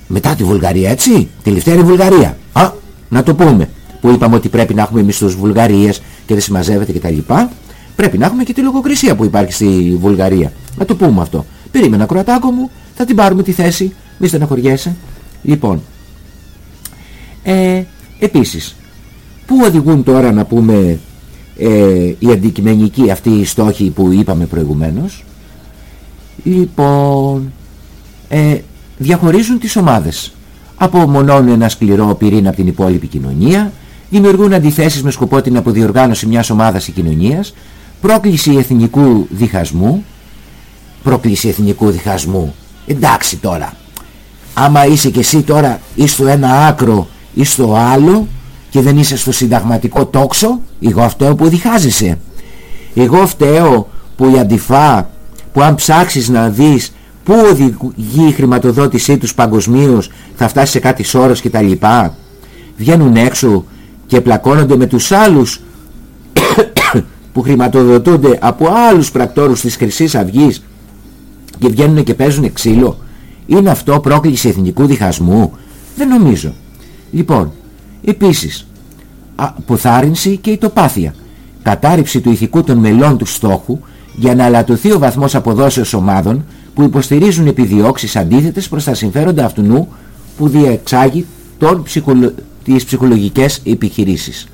μετά τη Βουλγαρία έτσι, τελευταία είναι η Βουλγαρία. Α, να το πούμε. Που είπαμε ότι πρέπει να έχουμε μισθούς Βουλγαρίες και δεν συμμαζεύεται κτλ. Πρέπει να έχουμε και τη λογοκρισία που υπάρχει στη Βουλγαρία. Να το πούμε αυτό. Περίμενα κροατάκο μου, θα την πάρουμε τη θέση. Μη στεναχωριέσαι. Λοιπόν, ε, επίσης, πού οδηγούν τώρα να πούμε ε, οι αντικειμενικοί αυτοί οι στόχοι που είπαμε προηγουμένως; Λοιπόν, ε, διαχωρίζουν τις ομάδες. Απομονώνουν ένα σκληρό πυρήνα από την υπόλοιπη κοινωνία, δημιουργούν αντιθέσεις με σκοπό την αποδιοργάνωση μιας ομάδας ή κοινωνίας, πρόκληση εθνικού διχασμού, πρόκληση εθνικού διχασμού. Εντάξει τώρα, άμα είσαι και εσύ τώρα ή στο ένα άκρο ή στο άλλο και δεν είσαι στο συνταγματικό τόξο εγώ φταίω που διχάζεσαι. Εγώ φταίω που η αντιφά που αν ψάξεις να δεις πού οδηγεί η χρηματοδότησή τους παγκοσμίως θα φτάσεις σε κάτι σώρος και τα λοιπά. Βγαίνουν έξω και πλακώνονται με τους άλλους *coughs* που χρηματοδοτούνται από άλλους πρακτόρους της χρυσής Αυγής και βγαίνουν και παίζουν ξύλο είναι αυτό πρόκληση εθνικού διχασμού; Δεν νομίζω Λοιπόν, επίσης, αποθάρρυνση και ητοπάθεια. Κατάρριψη του ηθικού των μελών του στόχου για να αλατωθεί ο βαθμός αποδόσεως ομάδων που υποστηρίζουν επιδιώξεις αντίθετες προς τα συμφέροντα αυτού που διεξάγει τον ψυχολο... τις ψυχολογικές επιχειρήσεις.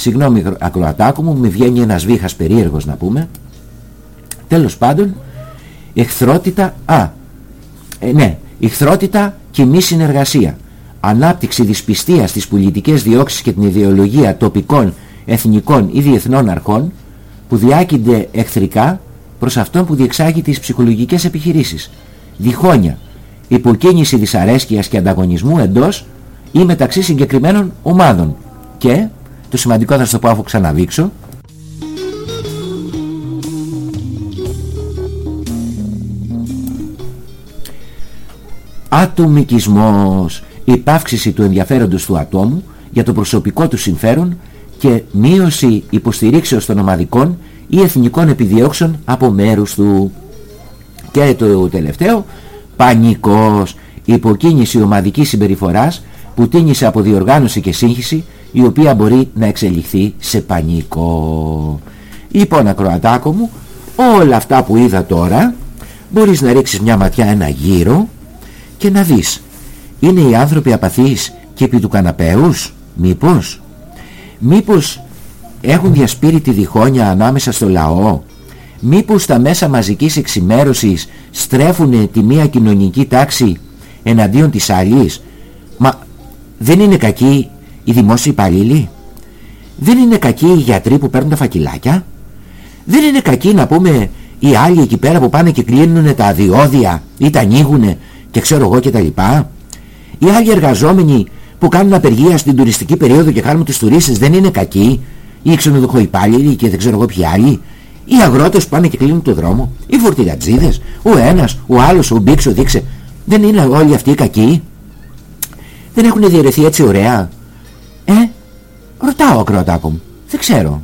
Συγγνώμη ακροατάκου μου, με βγαίνει ένας βήχας περίεργος να πούμε. Τέλος πάντων, εχθρότητα, α, ε, ναι, εχθρότητα και μη συνεργασία. Ανάπτυξη δυσπιστίας στις πολιτικές διώξεις και την ιδεολογία τοπικών, εθνικών ή διεθνών αρχών που διάκυνται εχθρικά προς αυτόν που διεξάγει τις ψυχολογικές επιχειρήσεις. Διχόνια, υποκίνηση δυσαρέσκειας και ανταγωνισμού εντός ή μεταξύ συγκεκριμένων ομάδων. Και, το σημαντικό θα στο πω αφού ξαναδείξω, ατομικισμός, υπάυξηση του ενδιαφέροντος του ατόμου για το προσωπικό του συμφέρον και μείωση υποστηρίξεως των ομαδικών ή εθνικών επιδιώξεων από μέρους του. Και το τελευταίο, πανικός, υποκίνηση ομαδικής συμπεριφοράς που τίνησε από διοργάνωση και σύγχυση η οποία μπορεί να εξελιχθεί σε πανικό. Λοιπόν ακροατάκο μου, όλα αυτά που είδα τώρα μπορείς να ρίξεις μια ματιά ένα γύρο και να δεις είναι οι άνθρωποι απαθείς και επί του καναπέους μήπως; Μήπως έχουν διασπείρει τη διχόνια ανάμεσα στο λαό; Μήπως τα μέσα μαζικής εξημέρωσης στρέφουν τη μία κοινωνική τάξη εναντίον της άλλης; Μα δεν είναι κακοί οι δημόσιοι υπαλλήλοι; Δεν είναι κακοί οι γιατροί που παίρνουν τα φακελάκια; Δεν είναι κακοί να πούμε οι άλλοι εκεί πέρα που πάνε και κλείνουν τα διόδια ή τα ανοίγουν και ξέρω εγώ και τα λοιπά; Οι άλλοι εργαζόμενοι που κάνουν απεργία στην τουριστική περίοδο και κάνουν τους τουρίστες δεν είναι κακοί; Οι ξενοδοχοϊπάλληλοι και δεν ξέρω εγώ ποιοι άλλοι; Οι αγρότες που πάνε και κλείνουν το δρόμο; Οι φορτηγατζίδες; Ο ένας, ο άλλος, ο Μπίξ, ο Δίξε. Δεν είναι όλοι αυτοί κακοί; Δεν έχουν διαιρεθεί έτσι ωραία; Ε, ρωτάω ακροατάκο μου. Δεν ξέρω.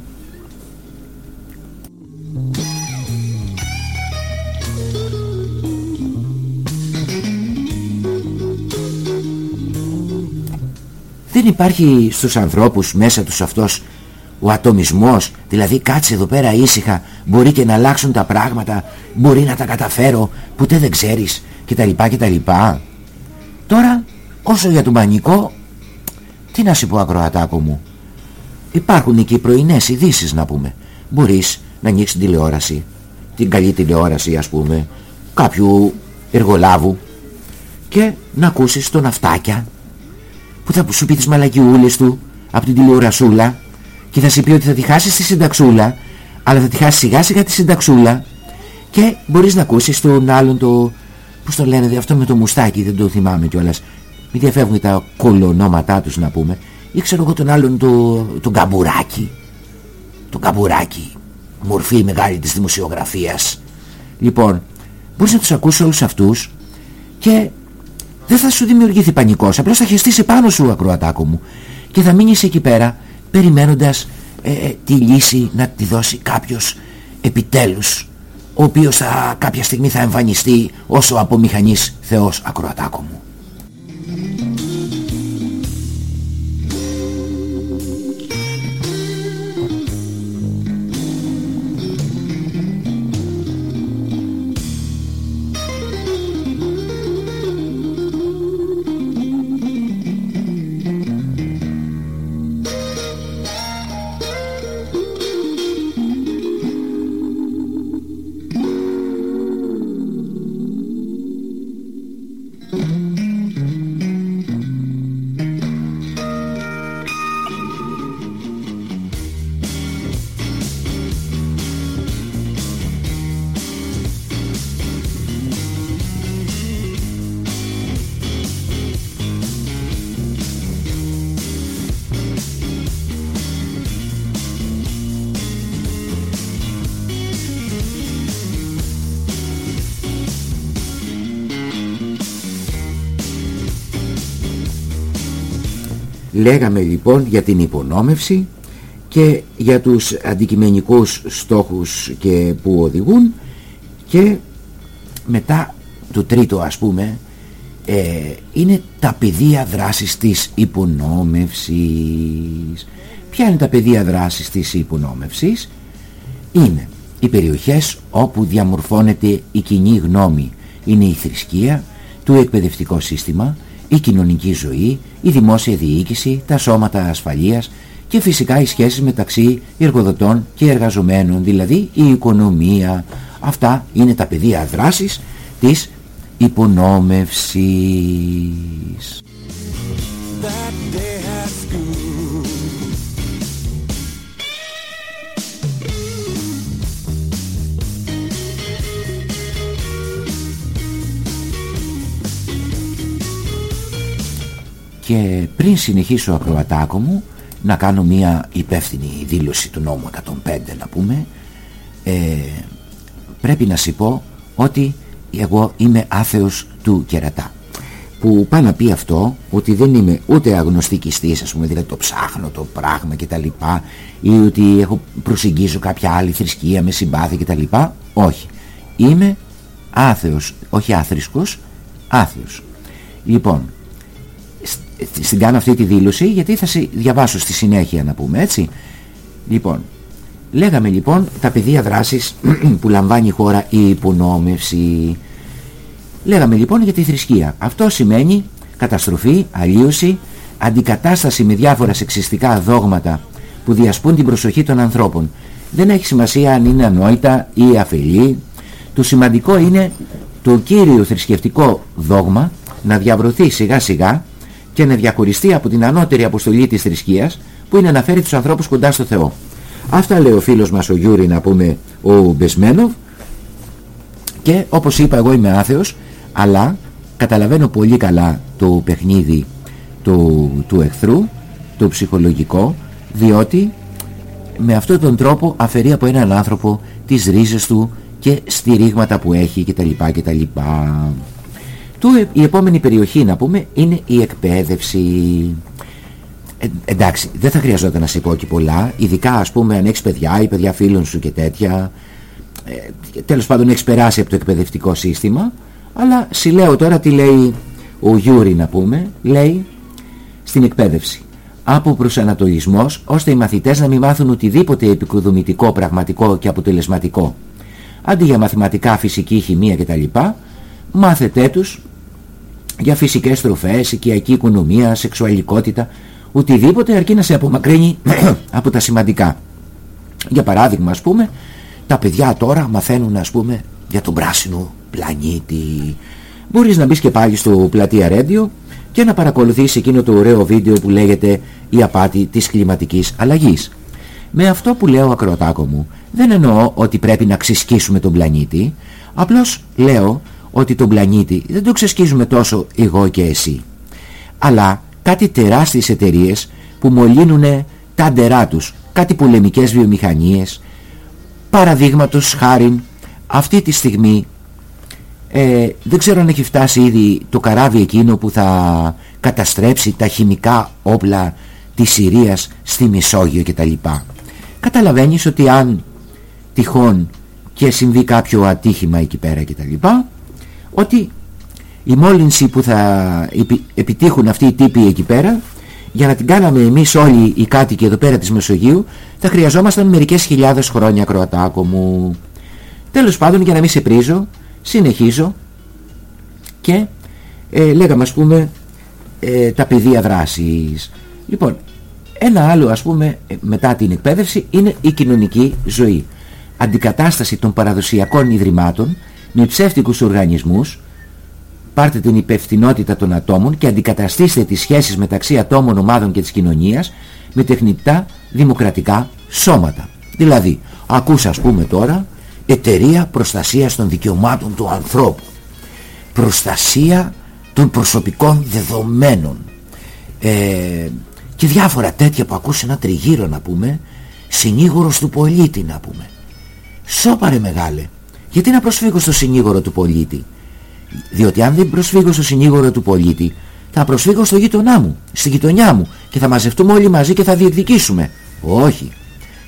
δεν υπάρχει στους ανθρώπους μέσα τους αυτός ο ατομισμός. Δηλαδή κάτσε εδώ πέρα ήσυχα. Μπορεί και να αλλάξουν τα πράγματα. Μπορεί να τα καταφέρω. Ποτέ δεν ξέρεις. Κτλ λοιπά τώρα όσο για τον πανικό τι να σου πω ακροατάκο μου; Υπάρχουν εκεί πρωινές ειδήσεις να πούμε. Μπορείς να ανοίξεις την τηλεόραση την καλή τηλεόραση ας πούμε κάποιου εργολάβου και να ακούσεις τον αυτάκια που θα σου πει τις μαλακιούλες του από την τηλεορασούλα και θα σου πει ότι θα τη χάσεις τη συνταξούλα αλλά θα τη χάσεις σιγά σιγά τη συνταξούλα και μπορείς να ακούσεις τον άλλον το... Πώς το λένε αυτό με το μουστάκι δεν το θυμάμαι κιόλας Μην διαφεύγουν τα κολονόματά τους να πούμε. Ή ξέρω εγώ τον άλλον το, το καμπουράκι. Το καμπουράκι. Μορφή μεγάλη της δημοσιογραφίας. Λοιπόν Μπορείς να τους ακούσεις όλους αυτούς Και δεν θα σου δημιουργηθεί πανικός. Απλώς θα χεστείς επάνω σου ακροατάκο μου. Και θα μείνεις εκεί πέρα περιμένοντας ε, ε, τη λύση να τη δώσει κάποιος επιτέλους ο οποίος θα, κάποια στιγμή θα εμφανιστεί όσο από μηχανής Θεός ακροατάκο μου Λέγαμε λοιπόν για την υπονόμευση και για τους αντικειμενικούς στόχους και που οδηγούν και μετά το τρίτο ας πούμε ε, είναι τα πεδία δράσης της υπονόμευσης. Ποια είναι τα πεδία δράσης της υπονόμευσης; Είναι οι περιοχές όπου διαμορφώνεται η κοινή γνώμη. Είναι η θρησκεία, το εκπαιδευτικό σύστημα, η κοινωνική ζωή, η δημόσια διοίκηση, τα σώματα ασφαλείας και φυσικά οι σχέσεις μεταξύ εργοδοτών και εργαζομένων, δηλαδή η οικονομία. Αυτά είναι τα πεδία δράσης της υπονόμευσης. Και πριν συνεχίσω ακροατάκο μου να κάνω μια υπεύθυνη δήλωση του νόμου 105 να πούμε. Ε, πρέπει να σου πω ότι εγώ είμαι άθεος του κερατά. Που πάει να πει αυτό ότι δεν είμαι ούτε αγνωστικιστής ας πούμε δηλαδή το ψάχνω το πράγμα και τα λοιπά ή ότι έχω προσεγγίζω κάποια άλλη θρησκεία με συμπάθεια και τα λοιπά. Όχι. Είμαι άθεος όχι άθρησκος άθεος. Λοιπόν στην κάνω αυτή τη δήλωση γιατί θα σε διαβάσω στη συνέχεια να πούμε έτσι. Λοιπόν λέγαμε λοιπόν τα πεδία δράσης *clears throat* που λαμβάνει η χώρα η υπονόμευση. Λέγαμε λοιπόν για τη θρησκεία. Αυτό σημαίνει καταστροφή, αλλίωση αντικατάσταση με διάφορα σεξιστικά δόγματα που διασπούν την προσοχή των ανθρώπων. Δεν έχει σημασία αν είναι ανόητα ή αφελή. Το σημαντικό είναι το κύριο θρησκευτικό δόγμα να διαβρωθεί σιγά σιγά και να διαχωριστεί από την ανώτερη αποστολή της θρησκείας που είναι να φέρει τους ανθρώπους κοντά στο Θεό. Αυτά λέει ο φίλος μας ο Γιούρι να πούμε ο Μπεσμένοβ και όπως είπα εγώ είμαι άθεος αλλά καταλαβαίνω πολύ καλά το παιχνίδι του, του εχθρού, το ψυχολογικό διότι με αυτόν τον τρόπο αφαιρεί από έναν άνθρωπο τις ρίζες του και στηρίγματα που έχει κτλ. κτλ. Του, η επόμενη περιοχή να πούμε είναι η εκπαίδευση. Ε, εντάξει, δεν θα χρειαζόταν να σε πω και πολλά, ειδικά ας πούμε αν έχεις παιδιά ή παιδιά φίλων σου και τέτοια. Ε, τέλος πάντων έχεις περάσει από το εκπαιδευτικό σύστημα, αλλά σου λέω τώρα τι λέει ο Γιούρι να πούμε, λέει στην εκπαίδευση. Από προσανατολισμός ώστε οι μαθητές να μην μάθουν οτιδήποτε επικοδομητικό, πραγματικό και αποτελεσματικό. Αντί για μαθηματικά, φυσική, χημεία κτλ. Μάθετε τους για φυσικές τροφές, οικιακή οικονομία, σεξουαλικότητα, οτιδήποτε αρκεί να σε απομακρύνει *clears throat* από τα σημαντικά. Για παράδειγμα ας πούμε, τα παιδιά τώρα μαθαίνουν ας πούμε για τον πράσινο πλανήτη. Μπορείς να μπεις και πάλι στο πλατεία Radio και να παρακολουθείς εκείνο το ωραίο βίντεο που λέγεται «Η απάτη της κλιματικής αλλαγής». Με αυτό που λέω ακροατάκο μου, δεν εννοώ ότι πρέπει να ξεσκίσουμε τον πλανήτη, απλώς λέω ότι τον πλανήτη δεν το ξεσκίζουμε τόσο εγώ και εσύ. Αλλά κάτι τεράστιες εταιρείες που μολύνουν τα ντερά τους, κάτι πολεμικές βιομηχανίες, παραδείγματος χάριν αυτή τη στιγμή ε, δεν ξέρω αν έχει φτάσει ήδη το καράβι εκείνο που θα καταστρέψει τα χημικά όπλα της Συρίας στη Μεσόγειο κτλ. Καταλαβαίνεις ότι αν τυχόν και συμβεί κάποιο ατύχημα εκεί πέρα κτλ ότι η μόλυνση που θα επιτύχουν αυτοί οι τύποι εκεί πέρα για να την κάναμε εμείς όλοι οι κάτοικοι εδώ πέρα της Μεσογείου θα χρειαζόμασταν μερικές χιλιάδες χρόνια ακροατάκο μου. Τέλος πάντων για να μην σε πρίζω συνεχίζω και ε, λέγαμε ας πούμε ε, τα πεδία δράσης. Λοιπόν ένα άλλο ας πούμε ε, μετά την εκπαίδευση είναι η κοινωνική ζωή. Αντικατάσταση των παραδοσιακών ιδρυμάτων με ψεύτικους οργανισμούς πάρτε την υπευθυνότητα των ατόμων και αντικαταστήστε τις σχέσεις μεταξύ ατόμων, ομάδων και της κοινωνίας με τεχνητά δημοκρατικά σώματα. Δηλαδή, ακούς ας πούμε τώρα εταιρεία προστασίας των δικαιωμάτων του ανθρώπου, προστασία των προσωπικών δεδομένων ε, και διάφορα τέτοια που ακούς ένα τριγύρο να πούμε, συνήγορος του πολίτη να πούμε. Σώπαρε μεγάλε, γιατί να προσφύγω στο συνήγορο του πολίτη; Διότι αν δεν προσφύγω στο συνήγορο του πολίτη, θα προσφύγω στο γείτονά μου, στη γειτονιά μου και θα μαζευτούμε όλοι μαζί και θα διεκδικήσουμε. Όχι.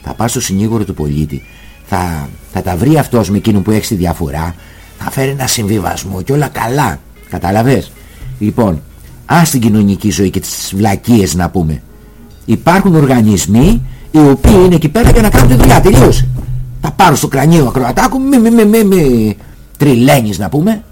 Θα πάω στο συνήγορο του πολίτη. Θα, θα τα βρει αυτός με εκείνο που έχει τη διαφορά. Θα φέρει ένα συμβιβασμό και όλα καλά. Καταλαβες; Λοιπόν, ας την κοινωνική ζωή και τις βλακίες να πούμε. Υπάρχουν οργανισμοί οι οποίοι είναι εκεί πέρα για να κάνουν τη δουλειά. Τελείωσε θα πάρω στο κρανίο ακροατάκου μη μη μη μη, μη. Τριλένεις να πούμε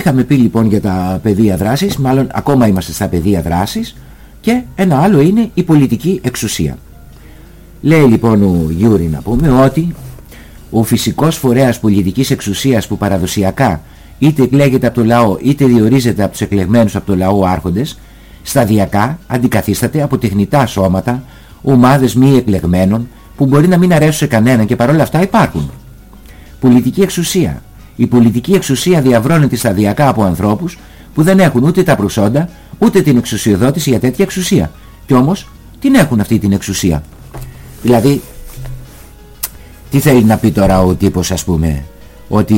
Είχαμε πει λοιπόν για τα πεδία δράσης, μάλλον ακόμα είμαστε στα πεδία δράσης και ένα άλλο είναι η πολιτική εξουσία. Λέει λοιπόν ο Γιούρι να πούμε ότι ο φυσικός φορέας πολιτικής εξουσίας που παραδοσιακά είτε εκλέγεται από το λαό είτε διορίζεται από τους εκλεγμένους από το λαό άρχοντες σταδιακά αντικαθίσταται από τεχνητά σώματα, ομάδες μη εκλεγμένων που μπορεί να μην αρέσουν σε κανέναν και παρόλα αυτά υπάρχουν. Πολιτική εξουσία. Η πολιτική εξουσία διαβρώνεται σταδιακά από ανθρώπους που δεν έχουν ούτε τα προσόντα ούτε την εξουσιοδότηση για τέτοια εξουσία. Και όμως την έχουν αυτή την εξουσία. Δηλαδή, τι θέλει να πει τώρα ο τύπος ας πούμε, ότι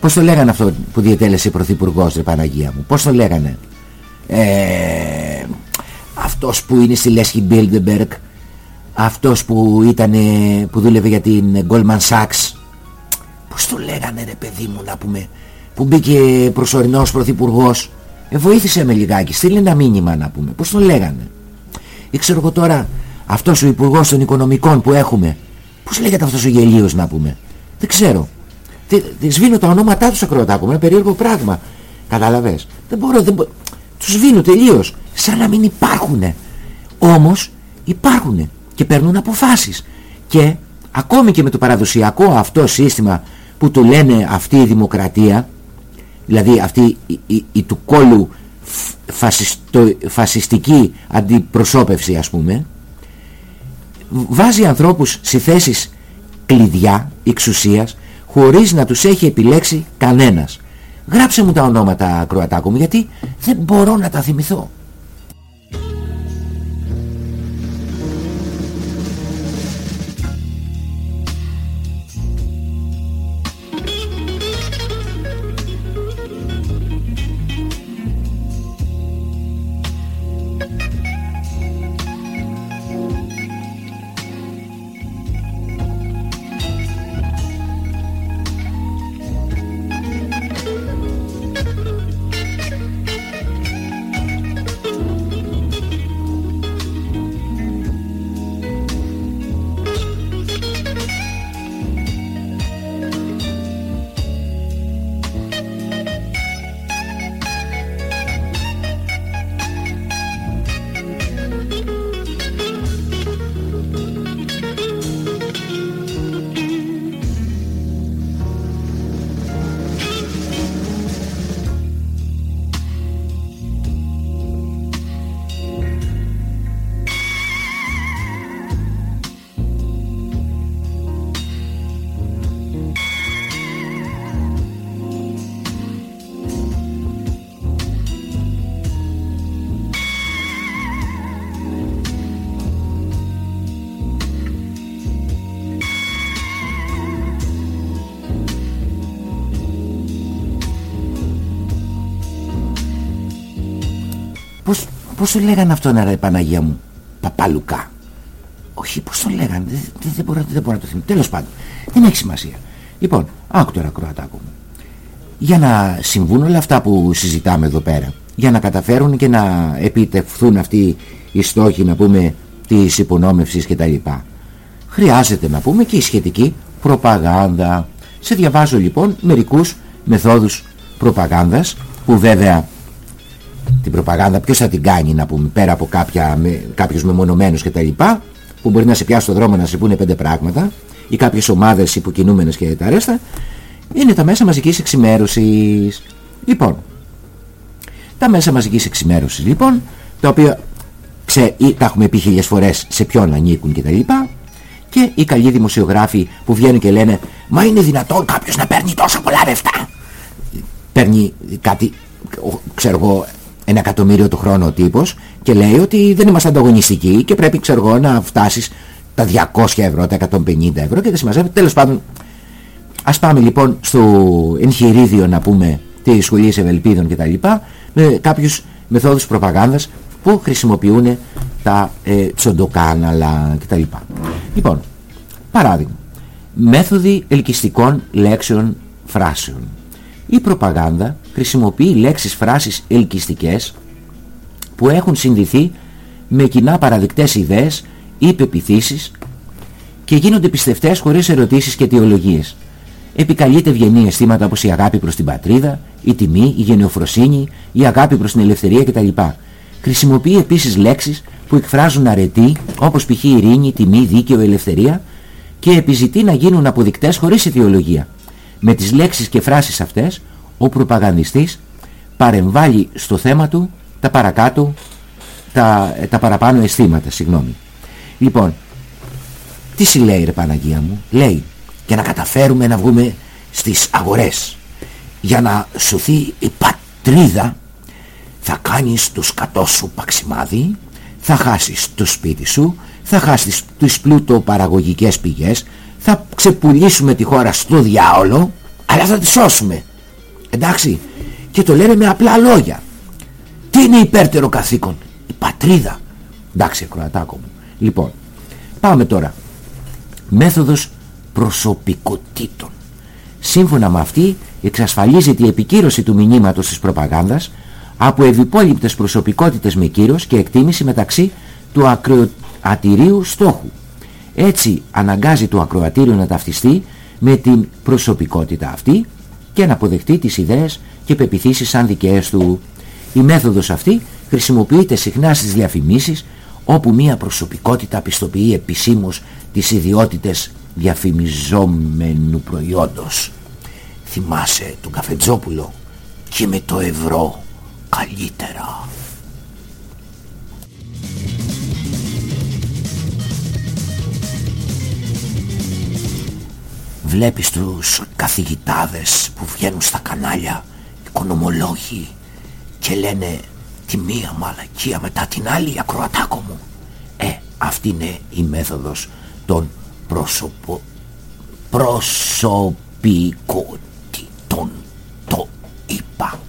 πώς το λέγανε αυτό που διετέλεσε πρωθυπουργός ρε Παναγία μου, πώς το λέγανε; Ε, αυτός που είναι στη Λέσχη Μπίλντερμπεργκ, αυτός που, ήτανε, που δούλευε για την Goldman Sachs, πώς το λέγανε ρε παιδί μου να πούμε, που μπήκε προσωρινός πρωθυπουργός, ε, βοήθησε με λιγάκι, στείλει ένα μήνυμα να πούμε, πώς το λέγανε. Ή ξέρω εγώ τώρα, αυτός ο υπουργός των οικονομικών που έχουμε, πώς λέγεται αυτός ο γελίος να πούμε, δεν ξέρω. Σβήνω τα ονόματά τους ακροατάκου, ένα περίεργο πράγμα. Κατάλαβες. Δεν μπορώ, δεν μπορώ. Τους σβήνω τελείως. Σαν να μην υπάρχουνε. Όμως υπάρχουνε και παίρνουν αποφάσεις. Και ακόμη και με το παραδοσιακό αυτό σύστημα που το λένε αυτή η δημοκρατία, δηλαδή αυτή η, η, του κόλου φασιστο, φασιστική αντιπροσώπευση ας πούμε, βάζει ανθρώπους σε θέσεις κλειδιά εξουσίας χωρίς να τους έχει επιλέξει κανένας. Γράψε μου τα ονόματα Κροατάκου μου γιατί δεν μπορώ να τα θυμηθώ. Πώς το λέγανε αυτό ρε Παναγία μου Παπαλουκά; Όχι πώς το λέγανε δεν, δεν, δεν, μπορώ, δεν μπορώ να το θυμηθώ. Τέλος πάντων δεν έχει σημασία. Λοιπόν άκου τώρα Κροατάκο μου. Για να συμβούν όλα αυτά που συζητάμε εδώ πέρα Για να καταφέρουν και να επιτευχθούν αυτοί οι στόχοι να πούμε της υπονόμευσης και τα λοιπά Χρειάζεται να πούμε και η σχετική προπαγάνδα. Σε διαβάζω λοιπόν μερικούς μεθόδους προπαγάνδας που βέβαια την προπαγάνδα ποιος θα την κάνει να πούμε πέρα από κάποια, με, κάποιους μεμονωμένους και τα λοιπά που μπορεί να σε πιάσει στο δρόμο να σε πούνε πέντε πράγματα ή κάποιες ομάδες υποκινούμενες και τα ρέστα είναι τα μέσα μαζικής εξημέρωσης. Λοιπόν τα μέσα μαζικής εξημέρωσης λοιπόν τα οποία ξέ, ή, τα έχουμε πει χίλιες φορές σε ποιον ανήκουν και τα λοιπά και οι καλοί δημοσιογράφοι που βγαίνουν και λένε μα είναι δυνατόν κάποιος να παίρνει τόσο πολλά λεφτά παίρνει κάτι ξέρω εγώ ένα εκατομμύριο το χρόνο ο τύπος και λέει ότι δεν είμαστε ανταγωνιστικοί και πρέπει ξέρω εγώ να φτάσεις τα 200 ευρώ, τα 150 ευρώ και τα συμμαζεύεις. Τέλος πάντων, ας πάμε λοιπόν στο εγχειρίδιο να πούμε τη σχολή ευελπίδων κτλ. με κάποιους μεθόδους προπαγάνδας που χρησιμοποιούν τα ε, τσοντοκάναλα κτλ. Λοιπόν, παράδειγμα, μέθοδοι ελκυστικών λέξεων φράσεων. Η προπαγάνδα χρησιμοποιεί λέξεις φράσεις ελκυστικές που έχουν συνδυθεί με κοινά παραδεικτές ιδέες ή πεπιθήσεις και γίνονται πιστευτές χωρίς ερωτήσεις και αιτιολογίες. Επικαλείται ευγενή αισθήματα όπως η αγάπη προς την πατρίδα, η τιμή, η γενεοφροσύνη, η αγάπη προς την ελευθερία κτλ. Χρησιμοποιεί επίσης λέξεις που εκφράζουν αρετή, όπως π.χ. ειρήνη, τιμή, δίκαιο, ελευθερία και επιζητεί να γίνουν αποδεικτές χωρίς ιδεολογία. Με τις λέξεις και φράσεις αυτές, ο προπαγανδιστής παρεμβάλλει στο θέμα του τα παρακάτω, τα, τα παραπάνω αισθήματα, συγγνώμη. Λοιπόν, τι συλλέει ρε Παναγία μου, λέει, για να καταφέρουμε να βγούμε στις αγορές, για να σωθεί η πατρίδα, θα κάνεις το σκατό σου παξιμάδι, θα χάσεις το σπίτι σου, θα χάσεις τις πλούτο παραγωγικές πηγές, θα ξεπουλήσουμε τη χώρα στο διάολο, αλλά θα τη σώσουμε. Εντάξει, και το λένε με απλά λόγια. Τι είναι υπέρτερο καθήκον, η πατρίδα. Εντάξει, ακροατάκο μου. Λοιπόν, πάμε τώρα. Μέθοδος προσωπικότητων. Σύμφωνα με αυτή εξασφαλίζεται η επικύρωση του μηνύματος της προπαγάνδας από ευυπόλοιπτες προσωπικότητες με κύρος και εκτίμηση μεταξύ του ακροατηρίου στόχου. Έτσι αναγκάζει το ακροατήριο να ταυτιστεί με την προσωπικότητα αυτή και να αποδεχτεί τις ιδέες και πεπιθήσεις σαν δικές του. Η μέθοδος αυτή χρησιμοποιείται συχνά στις διαφημίσεις όπου μία προσωπικότητα πιστοποιεί επισήμως τις ιδιότητες διαφημιζόμενου προϊόντος. Θυμάσαι τον Καφετζόπουλο και με το ευρώ καλύτερα. Βλέπεις τους καθηγητάδες που βγαίνουν στα κανάλια, οικονομολόγοι και λένε τη μία μαλακία μετά την άλλη ακροατάκο μου. Ε, αυτή είναι η μέθοδος των πρόσωπο, προσωπικότητων. Το είπα.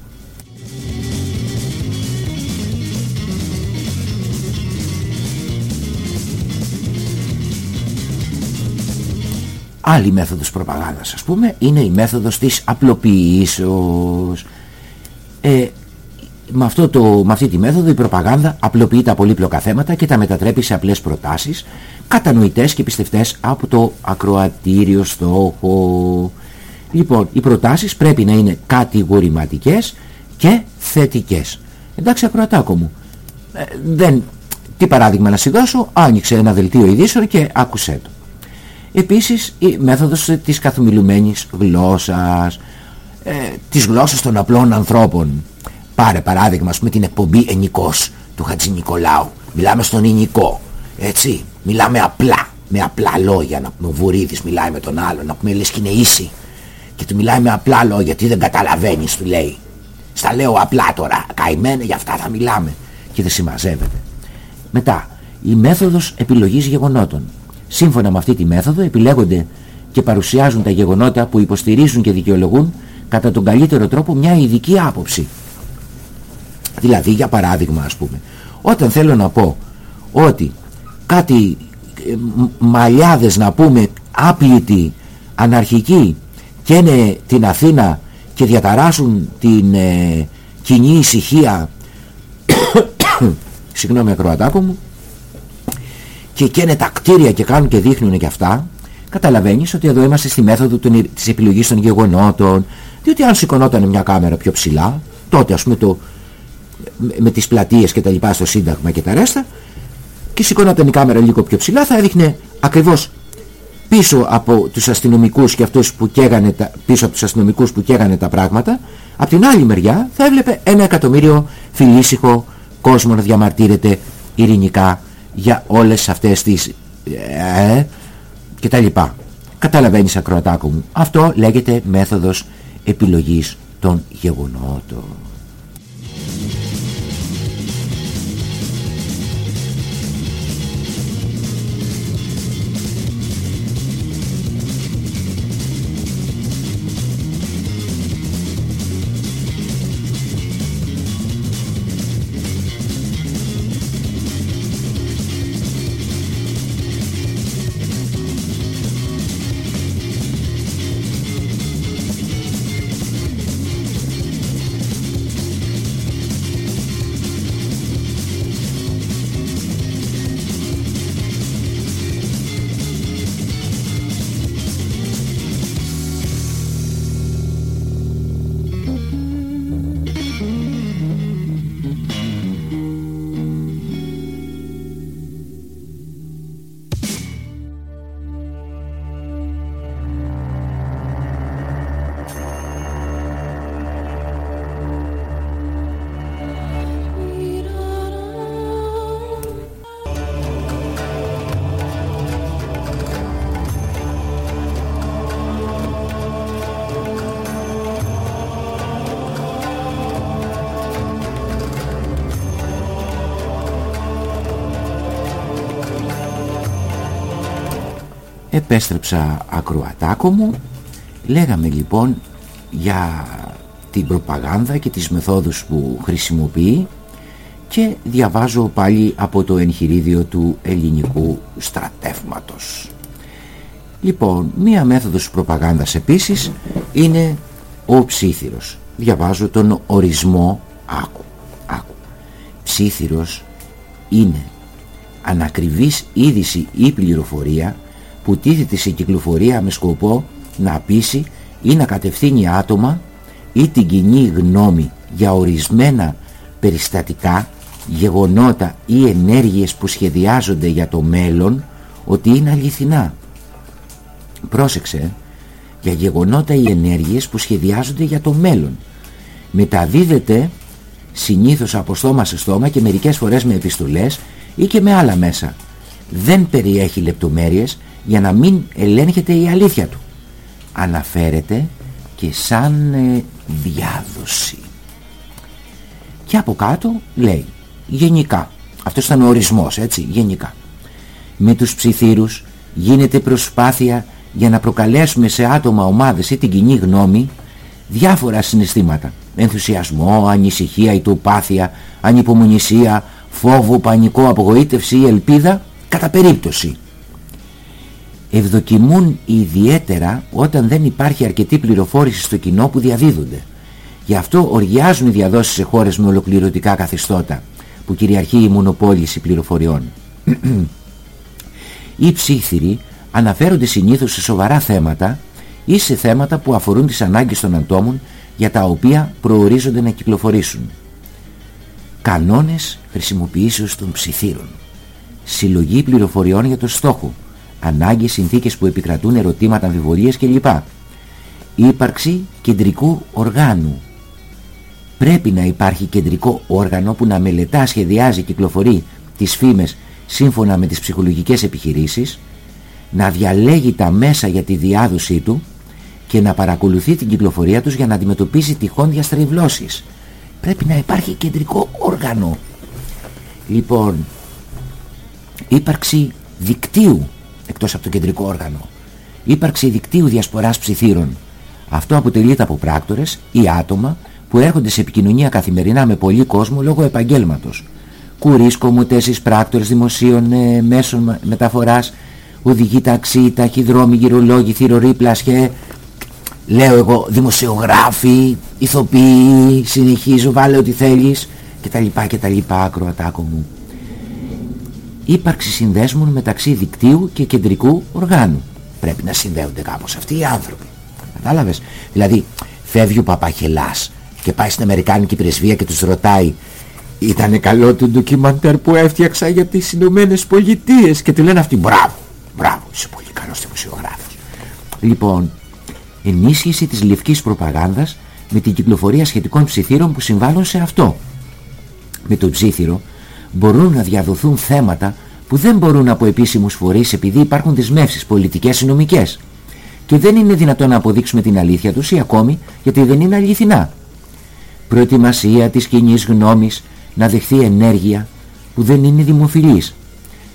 Άλλη μέθοδος προπαγάνδας ας πούμε είναι η μέθοδος της απλοποιήσεως. Ε, με, αυτό το, με αυτή τη μέθοδο η προπαγάνδα απλοποιεί τα πολύπλοκα θέματα και τα μετατρέπει σε απλές προτάσεις κατανοητές και πιστευτές από το ακροατήριο στόχο. Λοιπόν, οι προτάσεις πρέπει να είναι κατηγορηματικές και θετικές. Εντάξει ακροατάκο μου, ε, δεν, τι παράδειγμα να σου δώσω, άνοιξε ένα δελτίο ειδήσεων και άκουσέ το. Επίσης η μέθοδος της καθομιλουμένης γλώσσας, ε, της γλώσσας των απλών ανθρώπων. Πάρε παράδειγμα με την εκπομπή Ενικός του Χατζη Νικολάου. Μιλάμε στον Ενικό, έτσι. Μιλάμε απλά, με απλά λόγια. Να πούμε ο Βουρίδης μιλάει με τον άλλο, να πούμε λες και είναι ίση. Και του μιλάει με απλά λόγια, τι δεν καταλαβαίνεις του λέει. Στα λέω απλά τώρα, καημένα για αυτά θα μιλάμε. Και δεν συμμαζεύεται. Μετά, η μέθοδος επιλογής γεγονότων. Σύμφωνα με αυτή τη μέθοδο επιλέγονται και παρουσιάζουν τα γεγονότα που υποστηρίζουν και δικαιολογούν κατά τον καλύτερο τρόπο μια ειδική άποψη. Δηλαδή για παράδειγμα ας πούμε όταν θέλω να πω ότι κάτι ε, μαλλιάδες να πούμε άπλητοι, αναρχικοί και είναι την Αθήνα και διαταράσσουν την ε, κοινή ησυχία *coughs* συγγνώμη ακροατάκο μου και καίνε τα κτίρια και κάνουν και δείχνουν και αυτά. Καταλαβαίνεις ότι εδώ είμαστε στη μέθοδο της επιλογής των γεγονότων. Διότι αν σηκωνόταν μια κάμερα πιο ψηλά τότε ας πούμε το, με τις πλατείες και τα λοιπά στο Σύνταγμα και τα ρέστα και σηκώνονταν η κάμερα λίγο πιο ψηλά θα έδειχνε ακριβώς πίσω από τους αστυνομικούς και αυτούς που καίγανε τα, πίσω από τους αστυνομικούς που καίγανε τα πράγματα από την άλλη μεριά θα έβλεπε ένα εκατομμύριο φιλήσυχο κόσμο να διαμαρτύρεται ειρηνικά για όλες αυτές τις ε, και τα λοιπά. Καταλαβαίνεις ακροατάκο μου αυτό λέγεται μέθοδος επιλογής των γεγονότων επέστρεψα ακροατάκο μου λέγαμε λοιπόν για την προπαγάνδα και τις μεθόδους που χρησιμοποιεί και διαβάζω πάλι από το εγχειρίδιο του ελληνικού στρατεύματος. Λοιπόν, μία μέθοδος προπαγάνδας επίσης είναι ο ψήθυρος. Διαβάζω τον ορισμό άκου. άκου. Ψήθυρος είναι ανακριβής είδηση ή πληροφορία που τίθεται σε κυκλοφορία με σκοπό να πείσει ή να κατευθύνει άτομα ή την κοινή γνώμη για ορισμένα περιστατικά, γεγονότα ή ενέργειες που σχεδιάζονται για το μέλλον ότι είναι αληθινά. Πρόσεξε, για γεγονότα ή ενέργειες που σχεδιάζονται για το μέλλον. Μεταδίδεται συνήθως από στόμα σε στόμα και μερικές φορές με επιστολές ή και με άλλα μέσα. Δεν περιέχει λεπτομέρειες για να μην ελέγχεται η αλήθεια του. Αναφέρεται και σαν ε, διάδοση. Και από κάτω λέει γενικά, αυτός ήταν ο ορισμός έτσι, γενικά. Με τους ψιθύρους γίνεται προσπάθεια για να προκαλέσουμε σε άτομα, ομάδες ή την κοινή γνώμη διάφορα συναισθήματα. Ενθουσιασμό, ανησυχία, ητοπάθεια, ανυπομονησία, φόβο, πανικό, απογοήτευση ή ελπίδα κατά περίπτωση. Ευδοκιμούν ιδιαίτερα όταν δεν υπάρχει αρκετή πληροφόρηση στο κοινό που διαδίδονται. Γι' αυτό οργιάζουν οι διαδόσεις σε χώρες με ολοκληρωτικά καθιστώτα που κυριαρχεί η μονοπόληση πληροφοριών. Οι ψήθυροι αναφέρονται συνήθως σε σοβαρά θέματα ή σε θέματα που αφορούν τις ανάγκες των ατόμων για τα οποία προορίζονται να κυκλοφορήσουν. Κανόνες χρησιμοποιήσεως των ψιθύρων. Συλλογή πληροφοριών για το στόχο. Ανάγκες, συνθήκες που επικρατούν, ερωτήματα, αμφιβολίες κλπ. Ύπαρξη κεντρικού οργάνου. Πρέπει να υπάρχει κεντρικό όργανο που να μελετά, σχεδιάζει, κυκλοφορεί τις φήμες σύμφωνα με τις ψυχολογικές επιχειρήσεις, να διαλέγει τα μέσα για τη διάδοσή του και να παρακολουθεί την κυκλοφορία τους για να αντιμετωπίσει τυχόν διαστρεβλώσεις. Πρέπει να υπάρχει κεντρικό όργανο. Λοιπόν, ύπαρξη δικτύου εκτός από το κεντρικό όργανο. Ύπαρξη δικτύου διασποράς ψηθύρων. Αυτό αποτελείται από πράκτορες ή άτομα που έρχονται σε επικοινωνία καθημερινά με πολύ κόσμο λόγω επαγγέλματος. Κουρίς, κομμουτέσεις, πράκτορες δημοσίων ε, μέσων μεταφοράς, οδηγοί ταξί, ταχυδρόμοι, γυρολόγοι, θηροροί, πλασχέ, λέω εγώ δημοσιογράφοι, ηθοποιοί, συνεχίζω, βάλε ό,τι θέλεις και τα λοιπά και τα λοιπά ακροατάκο μου. Ήπαρξη συνδέσμων μεταξύ δικτύου και κεντρικού οργάνου. Πρέπει να συνδέονται κάπως αυτοί οι άνθρωποι. Κατάλαβες; Δηλαδή φεύγει ο Παπαχελάς και πάει στην Αμερικάνικη πρεσβεία και τους ρωτάει ήταν καλό το ντοκιμαντέρ που έφτιαξα για τις Ηνωμένες Πολιτείες; Και του λένε αυτοί μπράβο, μπράβο, είσαι πολύ καλός δημοσιογράφος. Λοιπόν, ενίσχυση της λευκής προπαγάνδας με την κυκλοφορία σχετικών ψιθύρων που συμβάλλουν σε αυτό. Με το ψήθυρο μπορούν να διαδοθούν θέματα που δεν μπορούν από επίσημους φορείς επειδή υπάρχουν δεσμεύσεις πολιτικές ή νομικές και δεν είναι δυνατόν να αποδείξουμε την αλήθεια τους ή ακόμη γιατί δεν είναι αληθινά. Προετοιμασία της κοινή γνώμης να δεχθεί ενέργεια που δεν είναι δημοφιλής.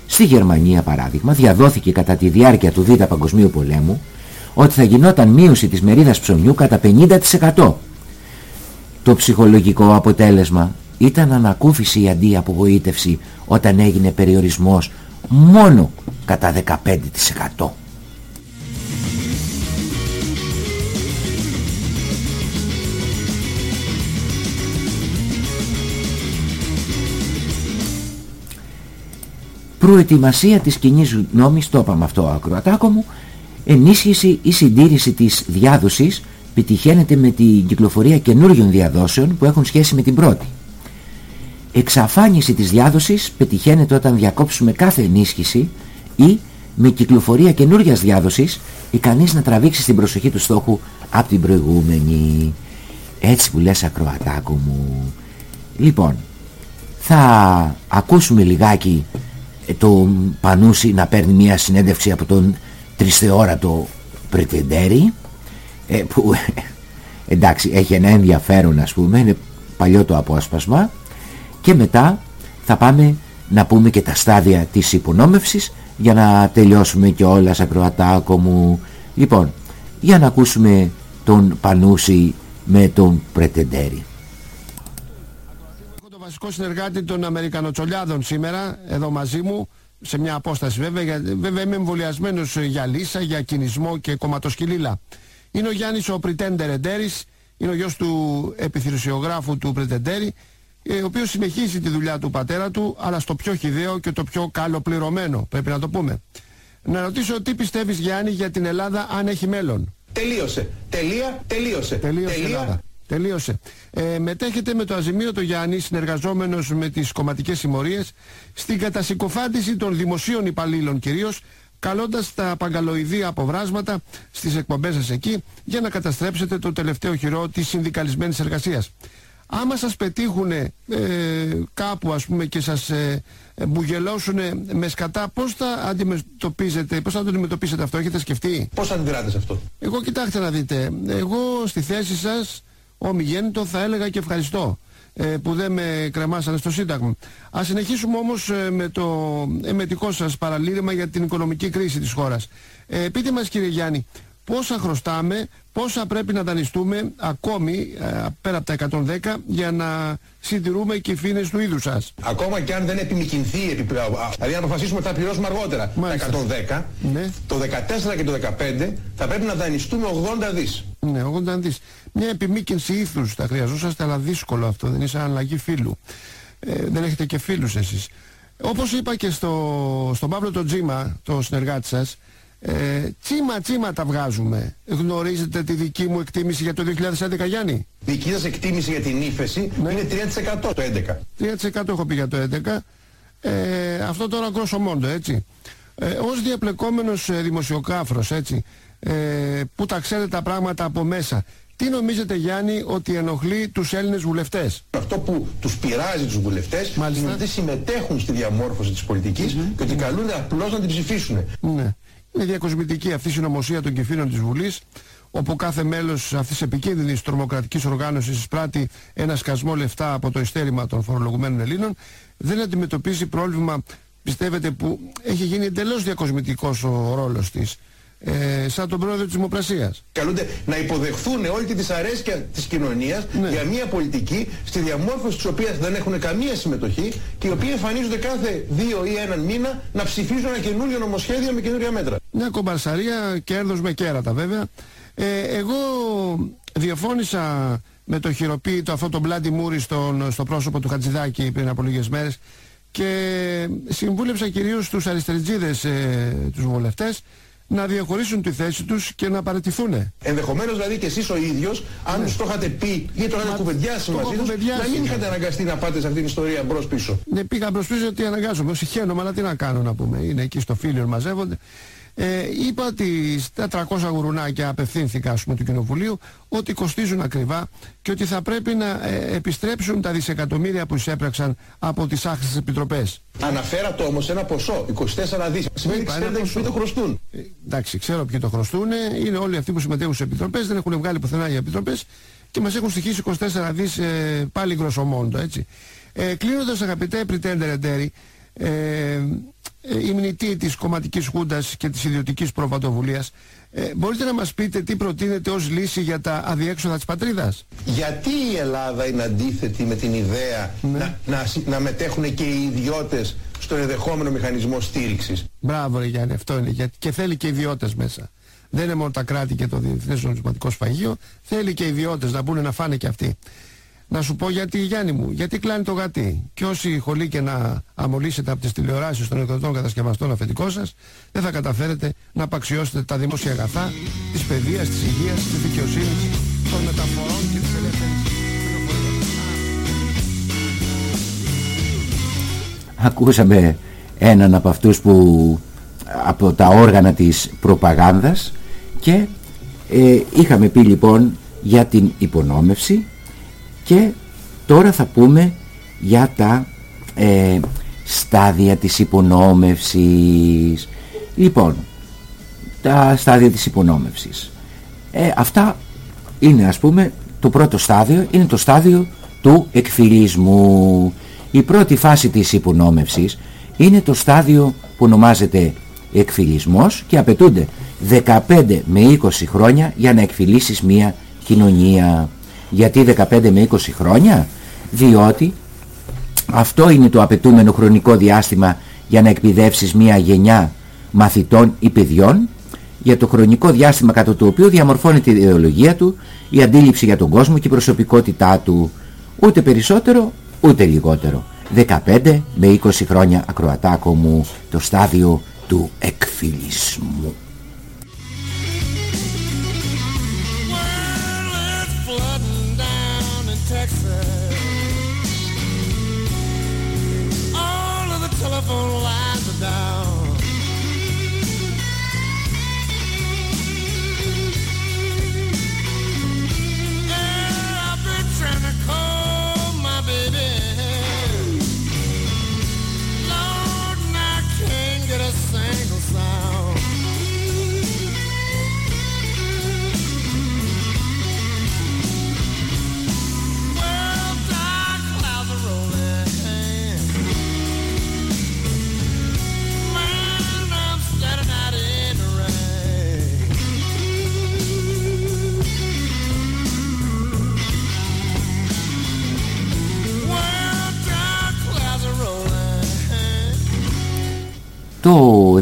Στη Γερμανία παράδειγμα διαδόθηκε κατά τη διάρκεια του Β' Παγκοσμίου Πολέμου ότι θα γινόταν μείωση της μερίδας ψωμιού κατά 50%. Το ψυχολογικό αποτέλεσμα ήταν ανακούφιση αντί απογοήτευση όταν έγινε περιορισμός μόνο κατά 15%. Προετοιμασία της κοινή νόμης, το είπαμε αυτό ακροατάκο μου, ενίσχυση ή συντήρηση της διάδοσης πετυχαίνεται με την κυκλοφορία καινούριων διαδόσεων που έχουν σχέση με την πρώτη. Εξαφάνιση της διάδοσης πετυχαίνεται όταν διακόψουμε κάθε ενίσχυση ή με κυκλοφορία καινούριας διάδοσης ικανής να τραβήξει την προσοχή του στόχου από την προηγούμενη. Έτσι που λες ακροατάκο μου. Λοιπόν, θα ακούσουμε λιγάκι ε, το Πανούσι να παίρνει μια συνέντευξη από τον τρισθεόρατο Πρετεντέρη ε, που εντάξει έχει ένα ενδιαφέρον ας πούμε είναι παλιό το απόσπασμα και μετά θα πάμε να πούμε και τα στάδια της υπονόμευσης για να τελειώσουμε και όλα ακροατάκο μου. Λοιπόν, για να ακούσουμε τον Πανούση με τον Πρετεντέρη. Έχω το βασικό συνεργάτη των Αμερικανοτσολιάδων σήμερα, εδώ μαζί μου, σε μια απόσταση βέβαια, για, βέβαια είμαι εμβολιασμένος για λύσα, για κινησμό και κομματοσκυλίλα. Είναι ο Γιάννης ο Πριτέντερ Εντέρης, είναι ο γιος του επιθυρσιογράφου του Πρετεντέρη, ε, ο οποίος συνεχίζει τη δουλειά του πατέρα του, αλλά στο πιο χιδαίο και το πιο καλοπληρωμένο, πρέπει να το πούμε. Να ρωτήσω τι πιστεύεις Γιάννη για την Ελλάδα αν έχει μέλλον; Τελείωσε. Τελεία, τελείωσε. Τελείωσε η Ελλάδα. Τελείωσε. Ε, μετέχετε με το αζημίωτο Γιάννη, συνεργαζόμενος με τις κομματικές συμμορίες, στην κατασυκοφάντηση των δημοσίων υπαλλήλων κυρίως, καλώντας τα παγκαλοειδή αποβράσματα στις εκπομπές σας εκεί για να καταστρέψετε το τελευταίο χειρό της συνδικαλισμένης εργασίας. Άμα σας πετύχουν ε, κάπου ας πούμε και σας ε, μπουγελώσουν με σκατά, πώς θα αντιμετωπίζετε, πώς θα το αντιμετωπίσετε αυτό, έχετε σκεφτεί; Πώς αντιδράτε σε αυτό; Εγώ κοιτάξτε να δείτε, εγώ στη θέση σας, ομιγέννητο, θα έλεγα και ευχαριστώ ε, που δεν με κρεμάσανε στο Σύνταγμα. Ας συνεχίσουμε όμως ε, με το εμετικό σας παραλήρημα για την οικονομική κρίση της χώρας. Ε, πείτε μας κύριε Γιάννη, πόσα χρωστάμε, πόσα πρέπει να δανειστούμε ακόμη ε, πέρα από τα 110 για να συντηρούμε και φίνες του είδους σας; Ακόμα και αν δεν επιμηκυνθεί, δηλαδή να αποφασίσουμε ότι θα πληρώσουμε αργότερα Μάλιστα. τα 110, Ναι. το 14 και το 15 θα πρέπει να δανειστούμε 80 δις. Ναι, 80 δις. Μια επιμήκυνση ήθους θα χρειαζόσαστε, αλλά δύσκολο αυτό. Δεν είναι σαν αλλαγή φίλου. Ε, δεν έχετε και φίλους εσείς. Όπως είπα και στο, στον Παύλο τον Τζίμα, το συνεργάτη σας, ε, τσίμα τσίμα τα βγάζουμε. Γνωρίζετε τη δική μου εκτίμηση για το 2011 Γιάννη; Δική σας εκτίμηση για την ύφεση Ναι. είναι 3% το 11. 3% έχω πει για το 11. Ε, αυτό τώρα γκρόσο μόντο, έτσι. Ε, ως διαπλεκόμενος ε, δημοσιογράφος, έτσι, ε, που τα ξέρετε τα πράγματα από μέσα, τι νομίζετε Γιάννη ότι ενοχλεί τους Έλληνες βουλευτές; Αυτό που τους πειράζει τους βουλευτές Μάλιστα. είναι ότι συμμετέχουν στη διαμόρφωση της πολιτικης και ότι καλούνται απλώς να την ψηφίσουν. Ναι. Είναι διακοσμητική αυτή η συνωμοσία των κεφίνων της Βουλής, όπου κάθε μέλος αυτής της επικίνδυνης τρομοκρατικής οργάνωσης εισπράττει ένα σκασμό λεφτά από το ειστέρημα των φορολογουμένων Ελλήνων, δεν αντιμετωπίζει πρόβλημα, πιστεύετε, που έχει γίνει εντελώς διακοσμητικός ο ρόλος της, ε, σαν τον πρόεδρο της Δημοπρασίας. Καλούνται να υποδεχθούν όλη τη δυσαρέσκεια της κοινωνίας Ναι. για μια πολιτική στη διαμόρφωση της οποίας δεν έχουν καμία συμμετοχή και οι οποίοι εμφανίζονται κάθε δύο ή έναν μήνα να ψηφίζουν ένα καινούριο νομοσχέδιο με καινούρια μέτρα. Μια κομπαρσαρία, κέρδος με κέρατα βέβαια. Ε, εγώ διαφώνησα με το χειροποίητο αυτό τον πλάτη μούρι στον, στο πρόσωπο του Χατζηδάκη πριν από λίγες μέρες και συμβούλεψα κυρίως τους αριστεριτζίδες ε, τους βουλευτές να διαχωρίσουν τη θέση τους και να παραιτηθούν. Ενδεχομένως δηλαδή και εσείς ο ίδιος, αν τους το είχατε πει ή το είχατε κουβεντιάσει Ναι. το μαζί έχω τους, κουβεντιάσει, να μην ναι. είχατε αναγκαστεί να πάτε σε αυτήν την ιστορία μπρος πίσω. Ναι, πήγα προς πίσω ότι αναγκάζομαι, όσοι χαίρομαι, αλλά τι να κάνω να πούμε. Είναι εκεί στο φίλιο μαζεύονται. Ε, είπα ότι στα 300 γουρουνάκια απευθύνθηκα ας πούμε, του Κοινοβουλίου ότι κοστίζουν ακριβά και ότι θα πρέπει να ε, επιστρέψουν τα δισεκατομμύρια που εισέπραξαν από τις άχρηστες επιτροπές. Αναφέρατε όμως ένα ποσό, 24 δις. Σημαίνει Είπα, ένα ξέρετε ποσό. ποιοι το χρωστούν. Ε, εντάξει, ξέρω ποιοι το χρωστούν. Είναι όλοι αυτοί που συμμετέχουν σε επιτροπές, δεν έχουν βγάλει πουθενά οι επιτροπές και μας έχουν στοιχήσει 24 δις ε, πάλι γκροσομόντο, έτσι. Ε, κλείνοντας αγαπητέ Πριτέντερ Εντέρη, ε, ε, η μνητή της κομματικής χούντας και της ιδιωτικής προπατοβουλίας, ε, μπορείτε να μας πείτε τι προτείνετε ως λύση για τα αδιέξοδα της πατρίδας; Γιατί η Ελλάδα είναι αντίθετη με την ιδέα Ναι. να, να, συ- να μετέχουν και οι ιδιώτες στον ενδεχόμενο μηχανισμό στήριξης; Μπράβο ρε Γιάννη, αυτό είναι. Γιατί και θέλει και ιδιώτες μέσα. Δεν είναι μόνο τα κράτη και το Διεθνές Νομισματικό Σφαγείο, θέλει και ιδιώτες να μπουν να φάνε και αυτοί. Να σου πω γιατί Γιάννη μου, γιατί κλάνει το γατί. Και όσοι χολεί και να αμολύσετε από τις τηλεοράσεις των εκδοτών κατασκευαστών αφεντικό σας, δεν θα καταφέρετε να απαξιώσετε τα δημόσια αγαθά, της παιδείας, της υγείας, της δικαιοσύνης, των μεταφορών και της ελεύθερης πληροφορίας. ακούσαμε έναν από αυτούς που από τα όργανα της προπαγάνδας και ε, είχαμε πει λοιπόν για την υπονόμευση και τώρα θα πούμε για τα ε, στάδια της υπονόμευσης. Λοιπόν τα στάδια της υπονόμευσης. Ε, αυτά είναι ας πούμε το πρώτο στάδιο είναι το στάδιο του εκφυλισμού. Η πρώτη φάση της υπονόμευσης είναι το στάδιο που ονομάζεται εκφυλισμός και απαιτούνται 15 με 20 χρόνια για να εκφυλίσεις μια κοινωνία. Γιατί 15 με 20 χρόνια; Διότι αυτό είναι το απαιτούμενο χρονικό διάστημα για να εκπηδεύσεις μια γενιά μαθητών ή παιδιών για το χρονικό διάστημα κατά το οποίο διαμορφώνεται η ιδεολογία του, η αντίληψη για τον κόσμο και η προσωπικότητά του. Ούτε περισσότερο, ούτε λιγότερο. 15 με 20 χρόνια ακροατάκο μου το στάδιο του εκφυλισμού.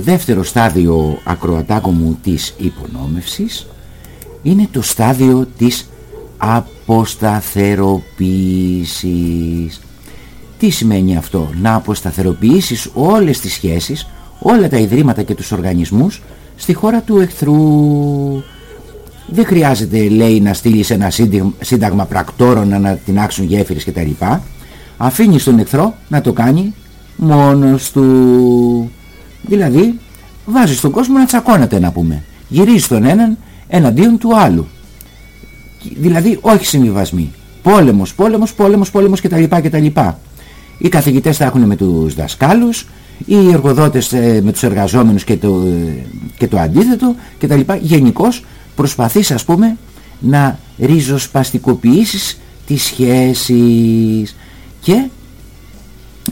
Δεύτερο στάδιο ακροατάκο μου της υπονόμευσης είναι το στάδιο της αποσταθεροποίησης. Τι σημαίνει αυτό, να αποσταθεροποιήσεις όλες τις σχέσεις, όλα τα ιδρύματα και τους οργανισμούς στη χώρα του εχθρού. Δεν χρειάζεται λέει να στείλεις ένα σύνταγμα πρακτόρων να την άξουν γέφυρες κτλ. Αφήνεις τον εχθρό να το κάνει μόνος του. Δηλαδή βάζεις τον κόσμο να τσακώνεται να πούμε. Γυρίζεις τον έναν εναντίον του άλλου. Δηλαδή όχι συμβιβασμοί. Πόλεμος, πόλεμος, πόλεμος, πόλεμος κτλ. κτλ. Οι καθηγητές θα έχουν με τους δασκάλους, οι εργοδότες ε, με τους εργαζόμενους και το, ε, και το αντίθετο κτλ. Γενικώς προσπαθείς ας πούμε να ριζοσπαστικοποιήσεις τις σχέσεις και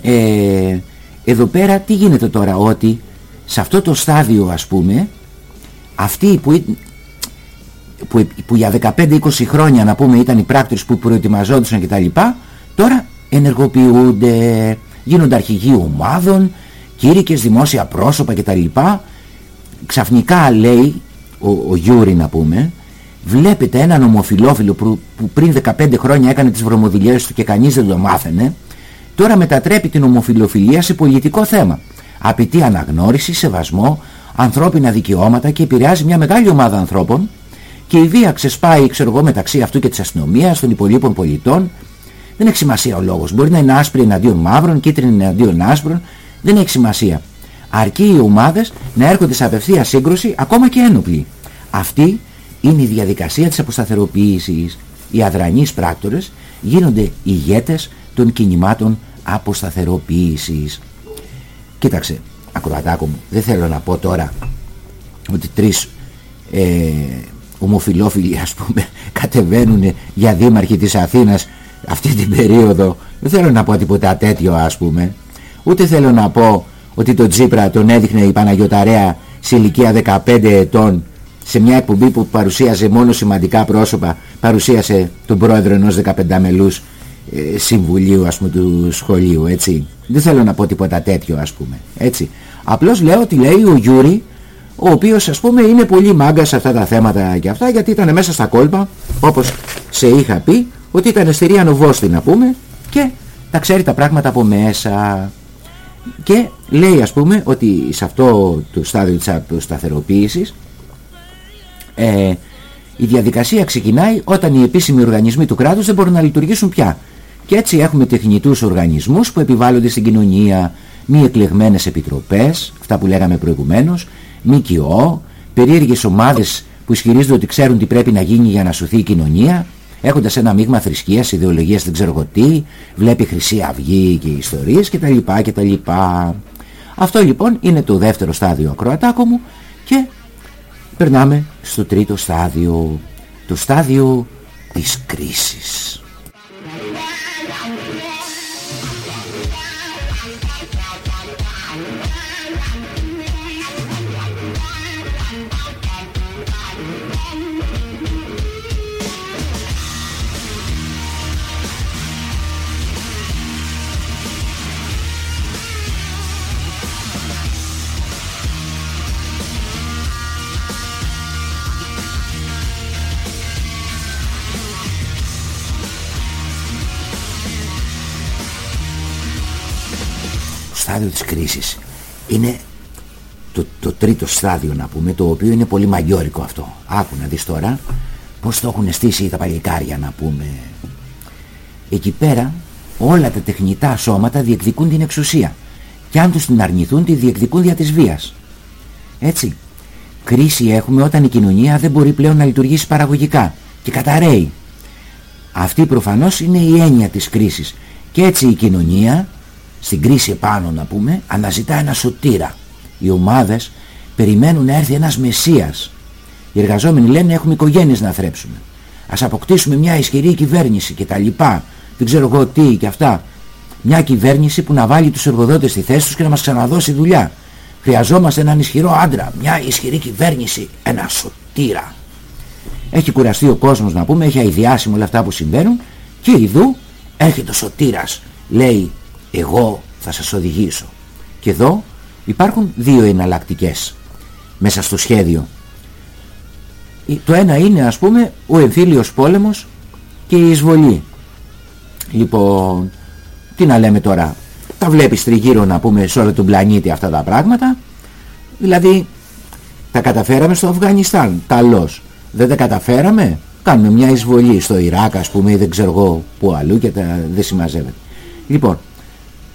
ε, εδώ πέρα τι γίνεται τώρα ότι σε αυτό το στάδιο ας πούμε αυτοί που, που, που για 15-20 χρόνια να πούμε ήταν οι πράκτορες που προετοιμαζόντουσαν κτλ τώρα ενεργοποιούνται γίνονται αρχηγοί ομάδων κήρυκες δημόσια πρόσωπα κτλ ξαφνικά λέει ο, ο Γιούρι να πούμε βλέπετε έναν ομοφυλόφιλο που, που πριν 15 χρόνια έκανε τις βρωμοδουλειές του και κανείς δεν το μάθαινε τώρα μετατρέπει την ομοφυλοφιλία σε πολιτικό θέμα. Απαιτεί αναγνώριση, σεβασμό, ανθρώπινα δικαιώματα και επηρεάζει μια μεγάλη ομάδα ανθρώπων και η βία ξεσπάει ξέρω εγώ, μεταξύ αυτού και της αστυνομίας, των υπολοίπων πολιτών. Δεν έχει σημασία ο λόγος. Μπορεί να είναι άσπροι εναντίον μαύρων, κίτρινοι εναντίον άσπρων. Δεν έχει σημασία. Αρκεί οι ομάδες να έρχονται σε απευθεία σύγκρουση, ακόμα και ένοπλοι. Αυτή είναι η διαδικασία της αποσταθεροποίησης. Οι αδρανείς πράκτορες γίνονται ηγέτες των κινημάτων αποσταθεροποίησης. Κοίταξε, ακροατάκο μου, δεν θέλω να πω τώρα ότι τρεις ε, ομοφιλόφιλοι ας πούμε *laughs* κατεβαίνουν για δήμαρχοι της Αθήνας αυτή την περίοδο. Δεν θέλω να πω τίποτα τέτοιο ας πούμε. Ούτε θέλω να πω ότι το Τσίπρα τον έδειχνε η Παναγιωταρέα σε ηλικία 15 ετών σε μια εκπομπή που παρουσίαζε μόνο σημαντικά πρόσωπα παρουσίασε τον πρόεδρο ενός 15 μελούς ε, συμβουλίου ας πούμε του σχολείου έτσι. Δεν θέλω να πω τίποτα τέτοιο ας πούμε έτσι. Απλώς λέω ότι λέει ο Γιούρι ο οποίος ας πούμε είναι πολύ μάγκας σε αυτά τα θέματα και αυτά γιατί ήταν μέσα στα κόλπα όπως σε είχα πει ότι ήταν εστερία νοβόστη να πούμε και τα ξέρει τα πράγματα από μέσα. Και λέει ας πούμε ότι σε αυτό το στάδιο της σταθεροποίησης ε, η διαδικασία ξεκινάει όταν οι επίσημοι οργανισμοί του κράτους δεν μπορούν να λειτουργήσουν πια. Και έτσι έχουμε τεχνητούς οργανισμούς που επιβάλλονται στην κοινωνία, μη εκλεγμένες επιτροπές, αυτά που λέγαμε προηγουμένως, ΜΚΟ, περίεργες ομάδες που ισχυρίζονται ότι ξέρουν τι πρέπει να γίνει για να σωθεί η κοινωνία, έχοντας ένα μείγμα θρησκείας, ιδεολογίας, δεν ξέρω τι, βλέπει Χρυσή Αυγή και ιστορίες κτλ. κτλ. Αυτό λοιπόν είναι το δεύτερο στάδιο ακροατάκο μου και περνάμε στο τρίτο στάδιο, το στάδιο της κρίσης. Στάδιο της κρίσης. Είναι το, το τρίτο στάδιο να πούμε το οποίο είναι πολύ μαγιόρικο αυτό. Άκου να δεις τώρα πως το έχουν στήσει τα παλικάρια να πούμε. Εκεί πέρα όλα τα τεχνητά σώματα διεκδικούν την εξουσία. Και αν τους την αρνηθούν τη διεκδικούν δια της βίας. Έτσι κρίση έχουμε όταν η κοινωνία δεν μπορεί πλέον να λειτουργήσει παραγωγικά και καταραίει. Αυτή προφανώς είναι η έννοια της κρίσης. Και έτσι η κοινωνία στην κρίση επάνω να πούμε αναζητά ένα σωτήρα. Οι ομάδες περιμένουν να έρθει ένας μεσίας οι εργαζόμενοι λένε έχουμε οικογένειες να θρέψουμε. Ας αποκτήσουμε μια ισχυρή κυβέρνηση και τα λοιπά. Δεν ξέρω εγώ τι και αυτά μια κυβέρνηση που να βάλει τους εργοδότες στη θέση τους και να μας ξαναδώσει δουλειά. Χρειαζόμαστε έναν ισχυρό άντρα μια ισχυρή κυβέρνηση ένα σωτήρα. Έχει κουραστεί ο κόσμος να πούμε έχει αειδιάσει με όλα αυτά που συμβαίνουν και ειδού έρχεται ο σωτήρας λέει εγώ θα σας οδηγήσω. Και εδώ υπάρχουν δύο εναλλακτικές μέσα στο σχέδιο. Το ένα είναι ας πούμε ο εμφύλιος πόλεμος και η εισβολή. Λοιπόν τι να λέμε τώρα. Τα βλέπεις τριγύρω να πούμε σε όλο τον πλανήτη αυτά τα πράγματα. Δηλαδή τα καταφέραμε στο Αφγανιστάν. Καλώς. Δεν τα καταφέραμε. Κάνουμε μια εισβολή στο Ιράκ ας πούμε ή δεν ξέρω εγώ που αλλού και τα, δεν συμμαζεύεται. Λοιπόν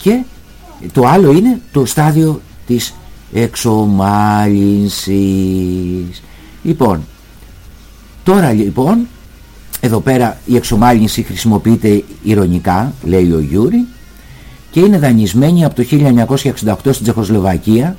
και το άλλο είναι το στάδιο της εξομάλυνσης. Λοιπόν τώρα λοιπόν εδώ πέρα η εξομάλυνση χρησιμοποιείται ειρωνικά λέει ο Γιούρι και είναι δανεισμένη από το 1968 στην Τσεχοσλοβακία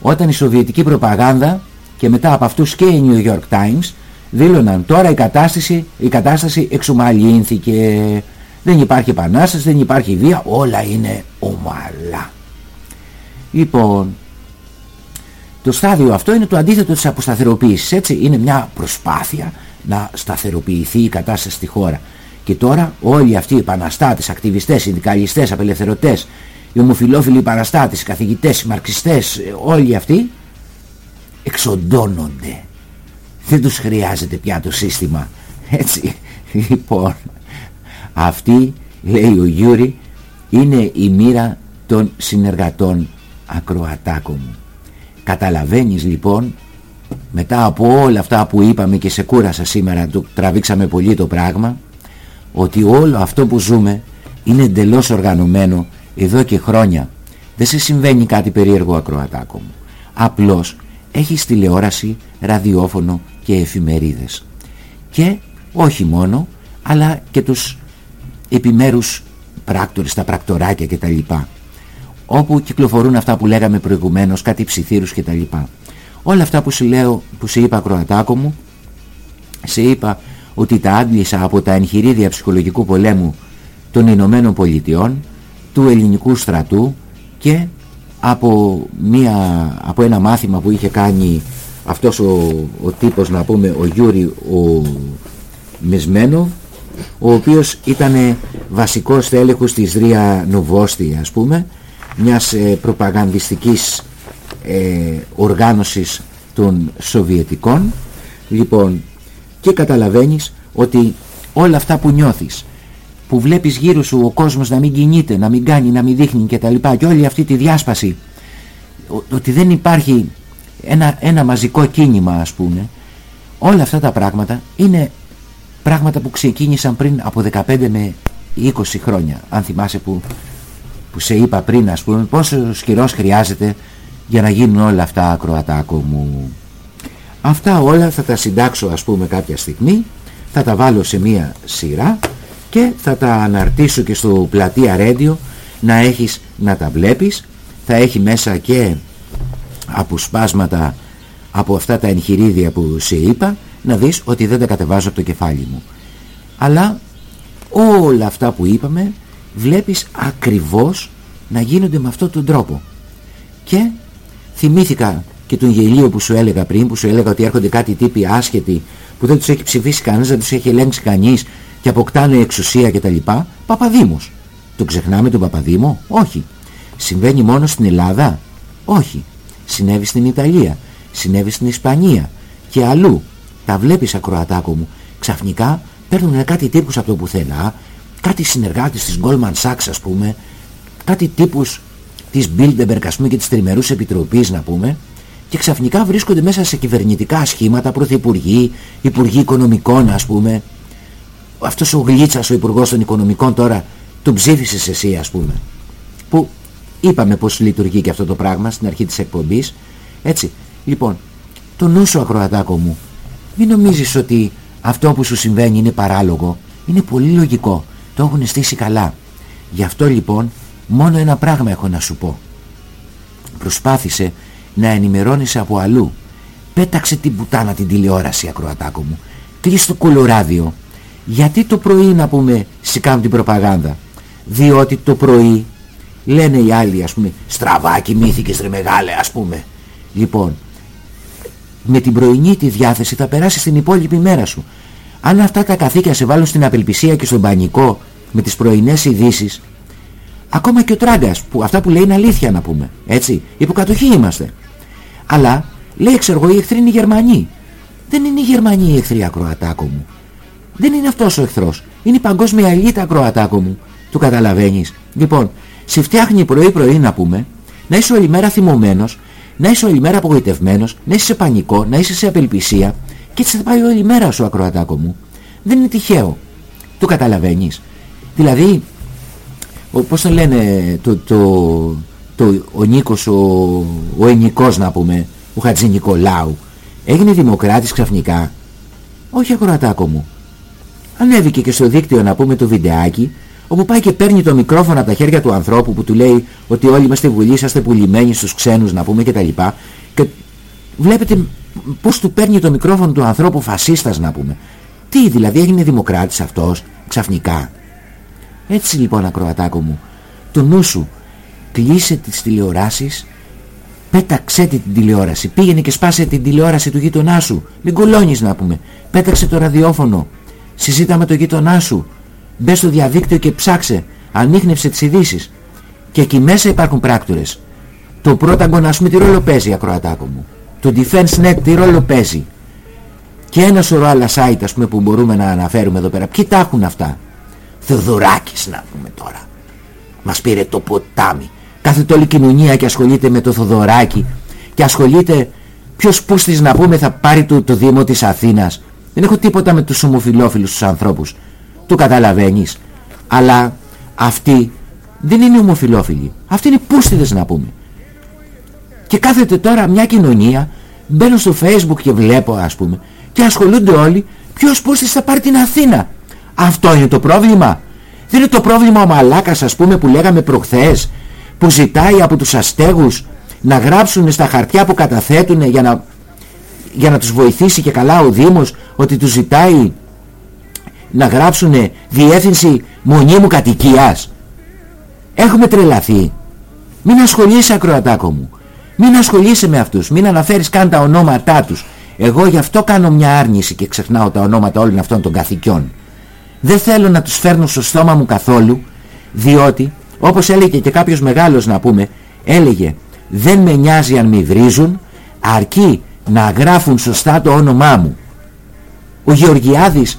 όταν η σοβιετική προπαγάνδα και μετά από αυτούς και η New York Times δήλωναν τώρα η κατάσταση, η κατάσταση εξομαλύνθηκε δεν υπάρχει επανάσταση, δεν υπάρχει βία όλα είναι ομαλά. Λοιπόν το στάδιο αυτό είναι το αντίθετο της αποσταθεροποίησης έτσι. Είναι μια προσπάθεια να σταθεροποιηθεί η κατάσταση στη χώρα. Και τώρα όλοι αυτοί οι επαναστάτες, ακτιβιστές, συνδικαλιστές, απελευθερωτές οι ομοφυλόφιλοι επαναστάτες, οι καθηγητές, οι μαρξιστές όλοι αυτοί εξοντώνονται. Δεν τους χρειάζεται πια το σύστημα έτσι. Λοιπόν αυτή λέει ο Γιούρι είναι η μοίρα των συνεργατών ακροατάκο μου. Καταλαβαίνεις λοιπόν μετά από όλα αυτά που είπαμε και σε κούρασα σήμερα το τραβήξαμε πολύ το πράγμα ότι όλο αυτό που ζούμε είναι εντελώς οργανωμένο εδώ και χρόνια. Δεν σε συμβαίνει κάτι περίεργο ακροατάκο μου. Απλώς έχεις τηλεόραση, ραδιόφωνο και εφημερίδες. Και όχι μόνο αλλά και τους επιμέρους πράκτορες, τα πρακτοράκια κτλ όπου κυκλοφορούν αυτά που λέγαμε προηγουμένως κάτι ψιθύρους κτλ όλα αυτά που σου λέω που σε είπα ακροατάκο μου σε είπα ότι τα άντλησα από τα εγχειρίδια ψυχολογικού πολέμου των Ηνωμένων Πολιτειών του ελληνικού στρατού και από, μια, από ένα μάθημα που είχε κάνει αυτός ο, ο τύπος να πούμε ο Γιούρι ο Μπεζμένοφ ο οποίος ήταν βασικός στέλεχος της Ρία Νόβοστι ας πούμε μιας ε, προπαγανδιστικής ε, οργάνωσης των Σοβιετικών. Λοιπόν και καταλαβαίνεις ότι όλα αυτά που νιώθεις που βλέπεις γύρω σου ο κόσμος να μην κινείται, να μην κάνει, να μην δείχνει και τα λοιπά και όλη αυτή τη διάσπαση ότι δεν υπάρχει ένα, ένα μαζικό κίνημα ας πούμε όλα αυτά τα πράγματα είναι πράγματα που ξεκίνησαν πριν από 15 με 20 χρόνια. Αν θυμάσαι που, που σε είπα πριν ας πούμε πόσο καιρός χρειάζεται για να γίνουν όλα αυτά ακροατάκο μου. Αυτά όλα θα τα συντάξω ας πούμε κάποια στιγμή. Θα τα βάλω σε μία σειρά και θα τα αναρτήσω και στο πλατεία Radio να έχεις να τα βλέπεις. Θα έχει μέσα και αποσπάσματα από αυτά τα εγχειρίδια που σε είπα να δεις ότι δεν τα κατεβάζω από το κεφάλι μου. Αλλά όλα αυτά που είπαμε βλέπεις ακριβώς να γίνονται με αυτόν τον τρόπο. Και θυμήθηκα και τον γελίο που σου έλεγα πριν που σου έλεγα ότι έρχονται κάτι τύποι άσχετοι που δεν τους έχει ψηφίσει κανείς δεν τους έχει ελέγξει κανείς και αποκτάνε εξουσία κτλ Παπαδήμος. Τον ξεχνάμε τον Παπαδήμο; Όχι. Συμβαίνει μόνο στην Ελλάδα; Όχι. Συνέβη στην Ιταλία. Συνέβη στην Ισπανία. Και αλλού τα βλέπεις ακροατάκο μου ξαφνικά παίρνουν κάτι τύπους από το πουθενά κάτι συνεργάτες της Goldman Sachs ας πούμε κάτι τύπους της Bilderberg ας πούμε και της Τριμερούς Επιτροπής να πούμε και ξαφνικά βρίσκονται μέσα σε κυβερνητικά σχήματα, πρωθυπουργοί, υπουργοί οικονομικών ας πούμε. Αυτός ο Γλίτσας, ο υπουργός των οικονομικών τώρα, τον ψήφισες εσύ ας πούμε. Που είπαμε πως λειτουργεί και αυτό το πράγμα στην αρχή της εκπομπής. Έτσι, λοιπόν, το νου σου ακροατάκο μου, μην νομίζεις ότι αυτό που σου συμβαίνει είναι παράλογο. Είναι πολύ λογικό. Το έχουν στήσει καλά. Γι' αυτό λοιπόν μόνο ένα πράγμα έχω να σου πω. Προσπάθησε να ενημερώνεις από αλλού. Πέταξε την πουτάνα την τηλεόραση ακροατάκο μου. Κλείς το κολοράδιο. Γιατί το πρωί να πούμε σηκάνουν την προπαγάνδα. Διότι το πρωί λένε οι άλλοι ας πούμε στραβά κοιμήθηκες ρε μεγάλε ας πούμε. Λοιπόν με την πρωινή τη διάθεση θα περάσει την υπόλοιπη μέρα σου. Αν αυτά τα καθήκια σε βάλουν στην απελπισία και στον πανικό με τις πρωινές ειδήσεις, ακόμα και ο Τράγκας, που αυτά που λέει είναι αλήθεια να πούμε, έτσι, υποκατοχή είμαστε. Αλλά λέει, ξέρω εγώ, οι εχθροί είναι οι Γερμανοί. Δεν είναι οι Γερμανοί οι εχθροί ακροατάκο μου. Δεν είναι αυτός ο εχθρός. Είναι η παγκόσμια ελίτα ακροατάκο μου. Του καταλαβαίνεις. Λοιπόν, σε φτιάχνει πρωί-πρωί να πούμε, να είσαι όλη μέρα θυμωμένος, να είσαι όλη μέρα απογοητευμένος, να είσαι σε πανικό, να είσαι σε απελπισία και έτσι θα πάει όλη η μέρα σου ακροατάκο μου. Δεν είναι τυχαίο. Το καταλαβαίνεις. Δηλαδή, ο, πώς το λένε το, το, το, ο Νίκος, ο, ο Ενικός να πούμε, ο Χατζη Νικολάου, έγινε δημοκράτης ξαφνικά; Όχι ακροατάκο μου. Ανέβηκε και στο δίκτυο να πούμε το βιντεάκι όπου πάει και παίρνει το μικρόφωνο από τα χέρια του ανθρώπου που του λέει ότι όλοι είμαστε βουλή, είσαστε πουλημένοι στους ξένους να πούμε και τα λοιπά και βλέπετε πως του παίρνει το μικρόφωνο του ανθρώπου φασίστας να πούμε. Τι δηλαδή έγινε δημοκράτης αυτός ξαφνικά. Έτσι λοιπόν ακροατάκο μου το νου σου κλείσε τις τηλεοράσεις πέταξε την τηλεόραση. Πήγαινε και σπάσε την τηλεόραση του γείτονά σου. Μην κολώνεις να πούμε. Πέταξε το ραδιόφωνο. Συζήτα με το γείτονά σου Μπε στο διαδίκτυο και ψάξε. Ανείχνευσε τις ειδήσεις. Και εκεί μέσα υπάρχουν πράκτορες. Το πρώτα ας πούμε τι ρόλο παίζει ακροατάκο μου; Το Defense Net τι ρόλο παίζει; Και ένα σωρό άλλα site ας πούμε που μπορούμε να αναφέρουμε εδώ πέρα. Ποιοι τα έχουν αυτά; Θεοδωράκης να πούμε τώρα. Μας πήρε το ποτάμι. Κάθεται όλη η κοινωνία και ασχολείται με το Θοδωράκι. Και ασχολείται ποιος πούστης να πούμε θα πάρει το, το Δήμο της Αθήνας. Δεν έχω τίποτα με τους ομοφιλόφιλους τους ανθρώπους. Το καταλαβαίνεις. Αλλά αυτοί δεν είναι ομοφιλόφιλοι. Αυτοί είναι πούστιδες να πούμε. Και κάθεται τώρα μια κοινωνία, μπαίνω στο facebook και βλέπω ας πούμε, και ασχολούνται όλοι ποιος πούστης θα πάρει την Αθήνα. Αυτό είναι το πρόβλημα. Δεν είναι το πρόβλημα ο Μαλάκας ας πούμε που λέγαμε προχθές, που ζητάει από τους αστέγους να γράψουν στα χαρτιά που καταθέτουν για να, για να τους βοηθήσει και καλά ο Δήμος ότι τους ζητάει να γράψουνε διεύθυνση μονίμου κατοικίας. Έχουμε τρελαθεί. Μην ασχολείσαι ακροατάκο μου. Μην ασχολείσαι με αυτούς. Μην αναφέρεις καν τα ονόματά τους. Εγώ γι' αυτό κάνω μια άρνηση και ξεχνάω τα ονόματα όλων αυτών των καθηκιών. Δεν θέλω να τους φέρνω στο στόμα μου καθόλου, διότι, όπως έλεγε και κάποιος μεγάλος να πούμε, έλεγε «Δεν με νοιάζει αν με βρίζουν, αρκεί να γράφουν σωστά το όνομά μου». Ο Γεωργιάδης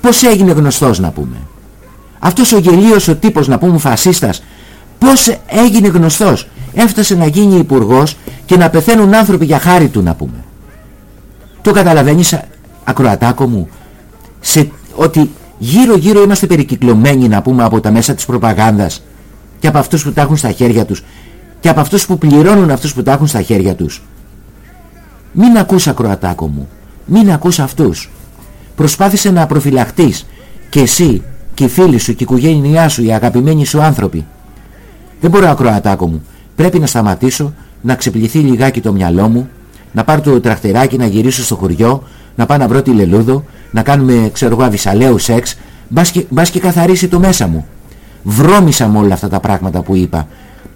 Πώς έγινε γνωστός να πούμε. Αυτός ο γελίος ο τύπος να πούμε φασίστας πώς έγινε γνωστός. Έφτασε να γίνει υπουργός και να πεθαίνουν άνθρωποι για χάρη του να πούμε. Το καταλαβαίνεις ακροατάκο μου σε, ότι γύρω γύρω είμαστε περικυκλωμένοι να πούμε από τα μέσα της προπαγάνδας και από αυτούς που τα έχουν στα χέρια τους και από αυτούς που πληρώνουν αυτούς που τα έχουν στα χέρια τους. Μην ακούς ακροατάκο μου. Μην ακούς αυτούς προσπάθησε να προφυλαχτείς και εσύ και οι φίλοι σου και η οικογένειά σου, οι αγαπημένοι σου άνθρωποι. Δεν μπορώ ακροατάκο μου. Πρέπει να σταματήσω, να ξεπληθεί λιγάκι το μυαλό μου, να πάρω το τραχτεράκι, να γυρίσω στο χωριό, να πάω να βρω τη λελούδο, να κάνουμε ξέρω εγώ αβυσαλαίο σεξ, μπας και, μπας και καθαρίσει το μέσα μου. Βρώμησα με όλα αυτά τα πράγματα που είπα.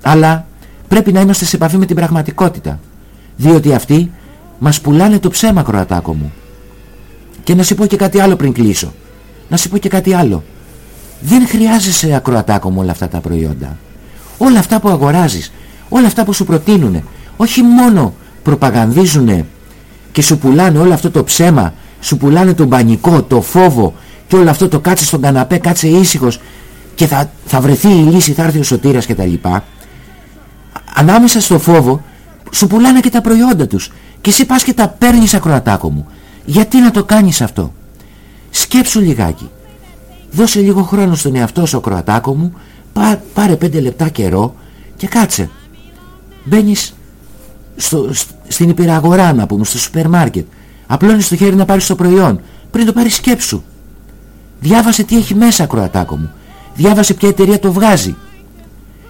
Αλλά πρέπει να είμαστε σε επαφή με την πραγματικότητα. Διότι αυτοί μας πουλάνε το ψέμα ακροατάκο μου. Και να σου πω και κάτι άλλο πριν κλείσω. Να σου πω και κάτι άλλο. Δεν χρειάζεσαι ακροατάκο με όλα αυτά τα προϊόντα. Όλα αυτά που αγοράζεις, όλα αυτά που σου προτείνουν, όχι μόνο προπαγανδίζουν και σου πουλάνε όλο αυτό το ψέμα, σου πουλάνε τον πανικό, το φόβο και όλο αυτό το κάτσε στον καναπέ, κάτσε ήσυχος και θα, θα βρεθεί η λύση, θα έρθει ο σωτήρας κτλ. ανάμεσα στο φόβο σου πουλάνε και τα προϊόντα τους και εσύ πας και τα παίρνεις ακροατάκο μου γιατί να το κάνεις αυτό; Σκέψου λιγάκι. Δώσε λίγο χρόνο στον εαυτό σου ακροατάκο μου. Πάρε πέντε λεπτά καιρό και κάτσε. Μπαίνεις στο, στην υπεραγορά να πούμε στο σούπερ μάρκετ. Απλώνεις το χέρι να πάρεις το προϊόν πριν το πάρεις σκέψου. Διάβασε τι έχει μέσα ακροατάκο μου. Διάβασε ποια εταιρεία το βγάζει.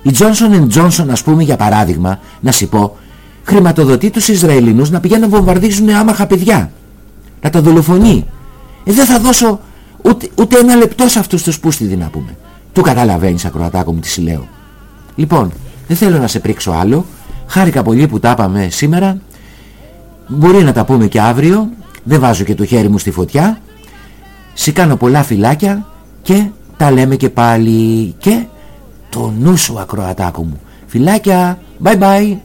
Η Johnson Johnson ας πούμε για παράδειγμα να σου πω χρηματοδοτεί τους Ισραηλινούς να πηγαίνουν να βομβαρδίζουν άμαχα παιδιά να τα δολοφονεί. Ε, δεν θα δώσω ούτε, ούτε ένα λεπτό σε αυτούς τους πούστιδι να πούμε. Του καταλαβαίνεις ακροατάκο μου τι σου λέω. Λοιπόν δεν θέλω να σε πρίξω άλλο. Χάρηκα πολύ που τα είπαμε σήμερα. Μπορεί να τα πούμε και αύριο. Δεν βάζω και το χέρι μου στη φωτιά. Σε κάνω πολλά φυλάκια και τα λέμε και πάλι. Και το νου σου ακροατάκο μου. Φιλάκια, bye bye.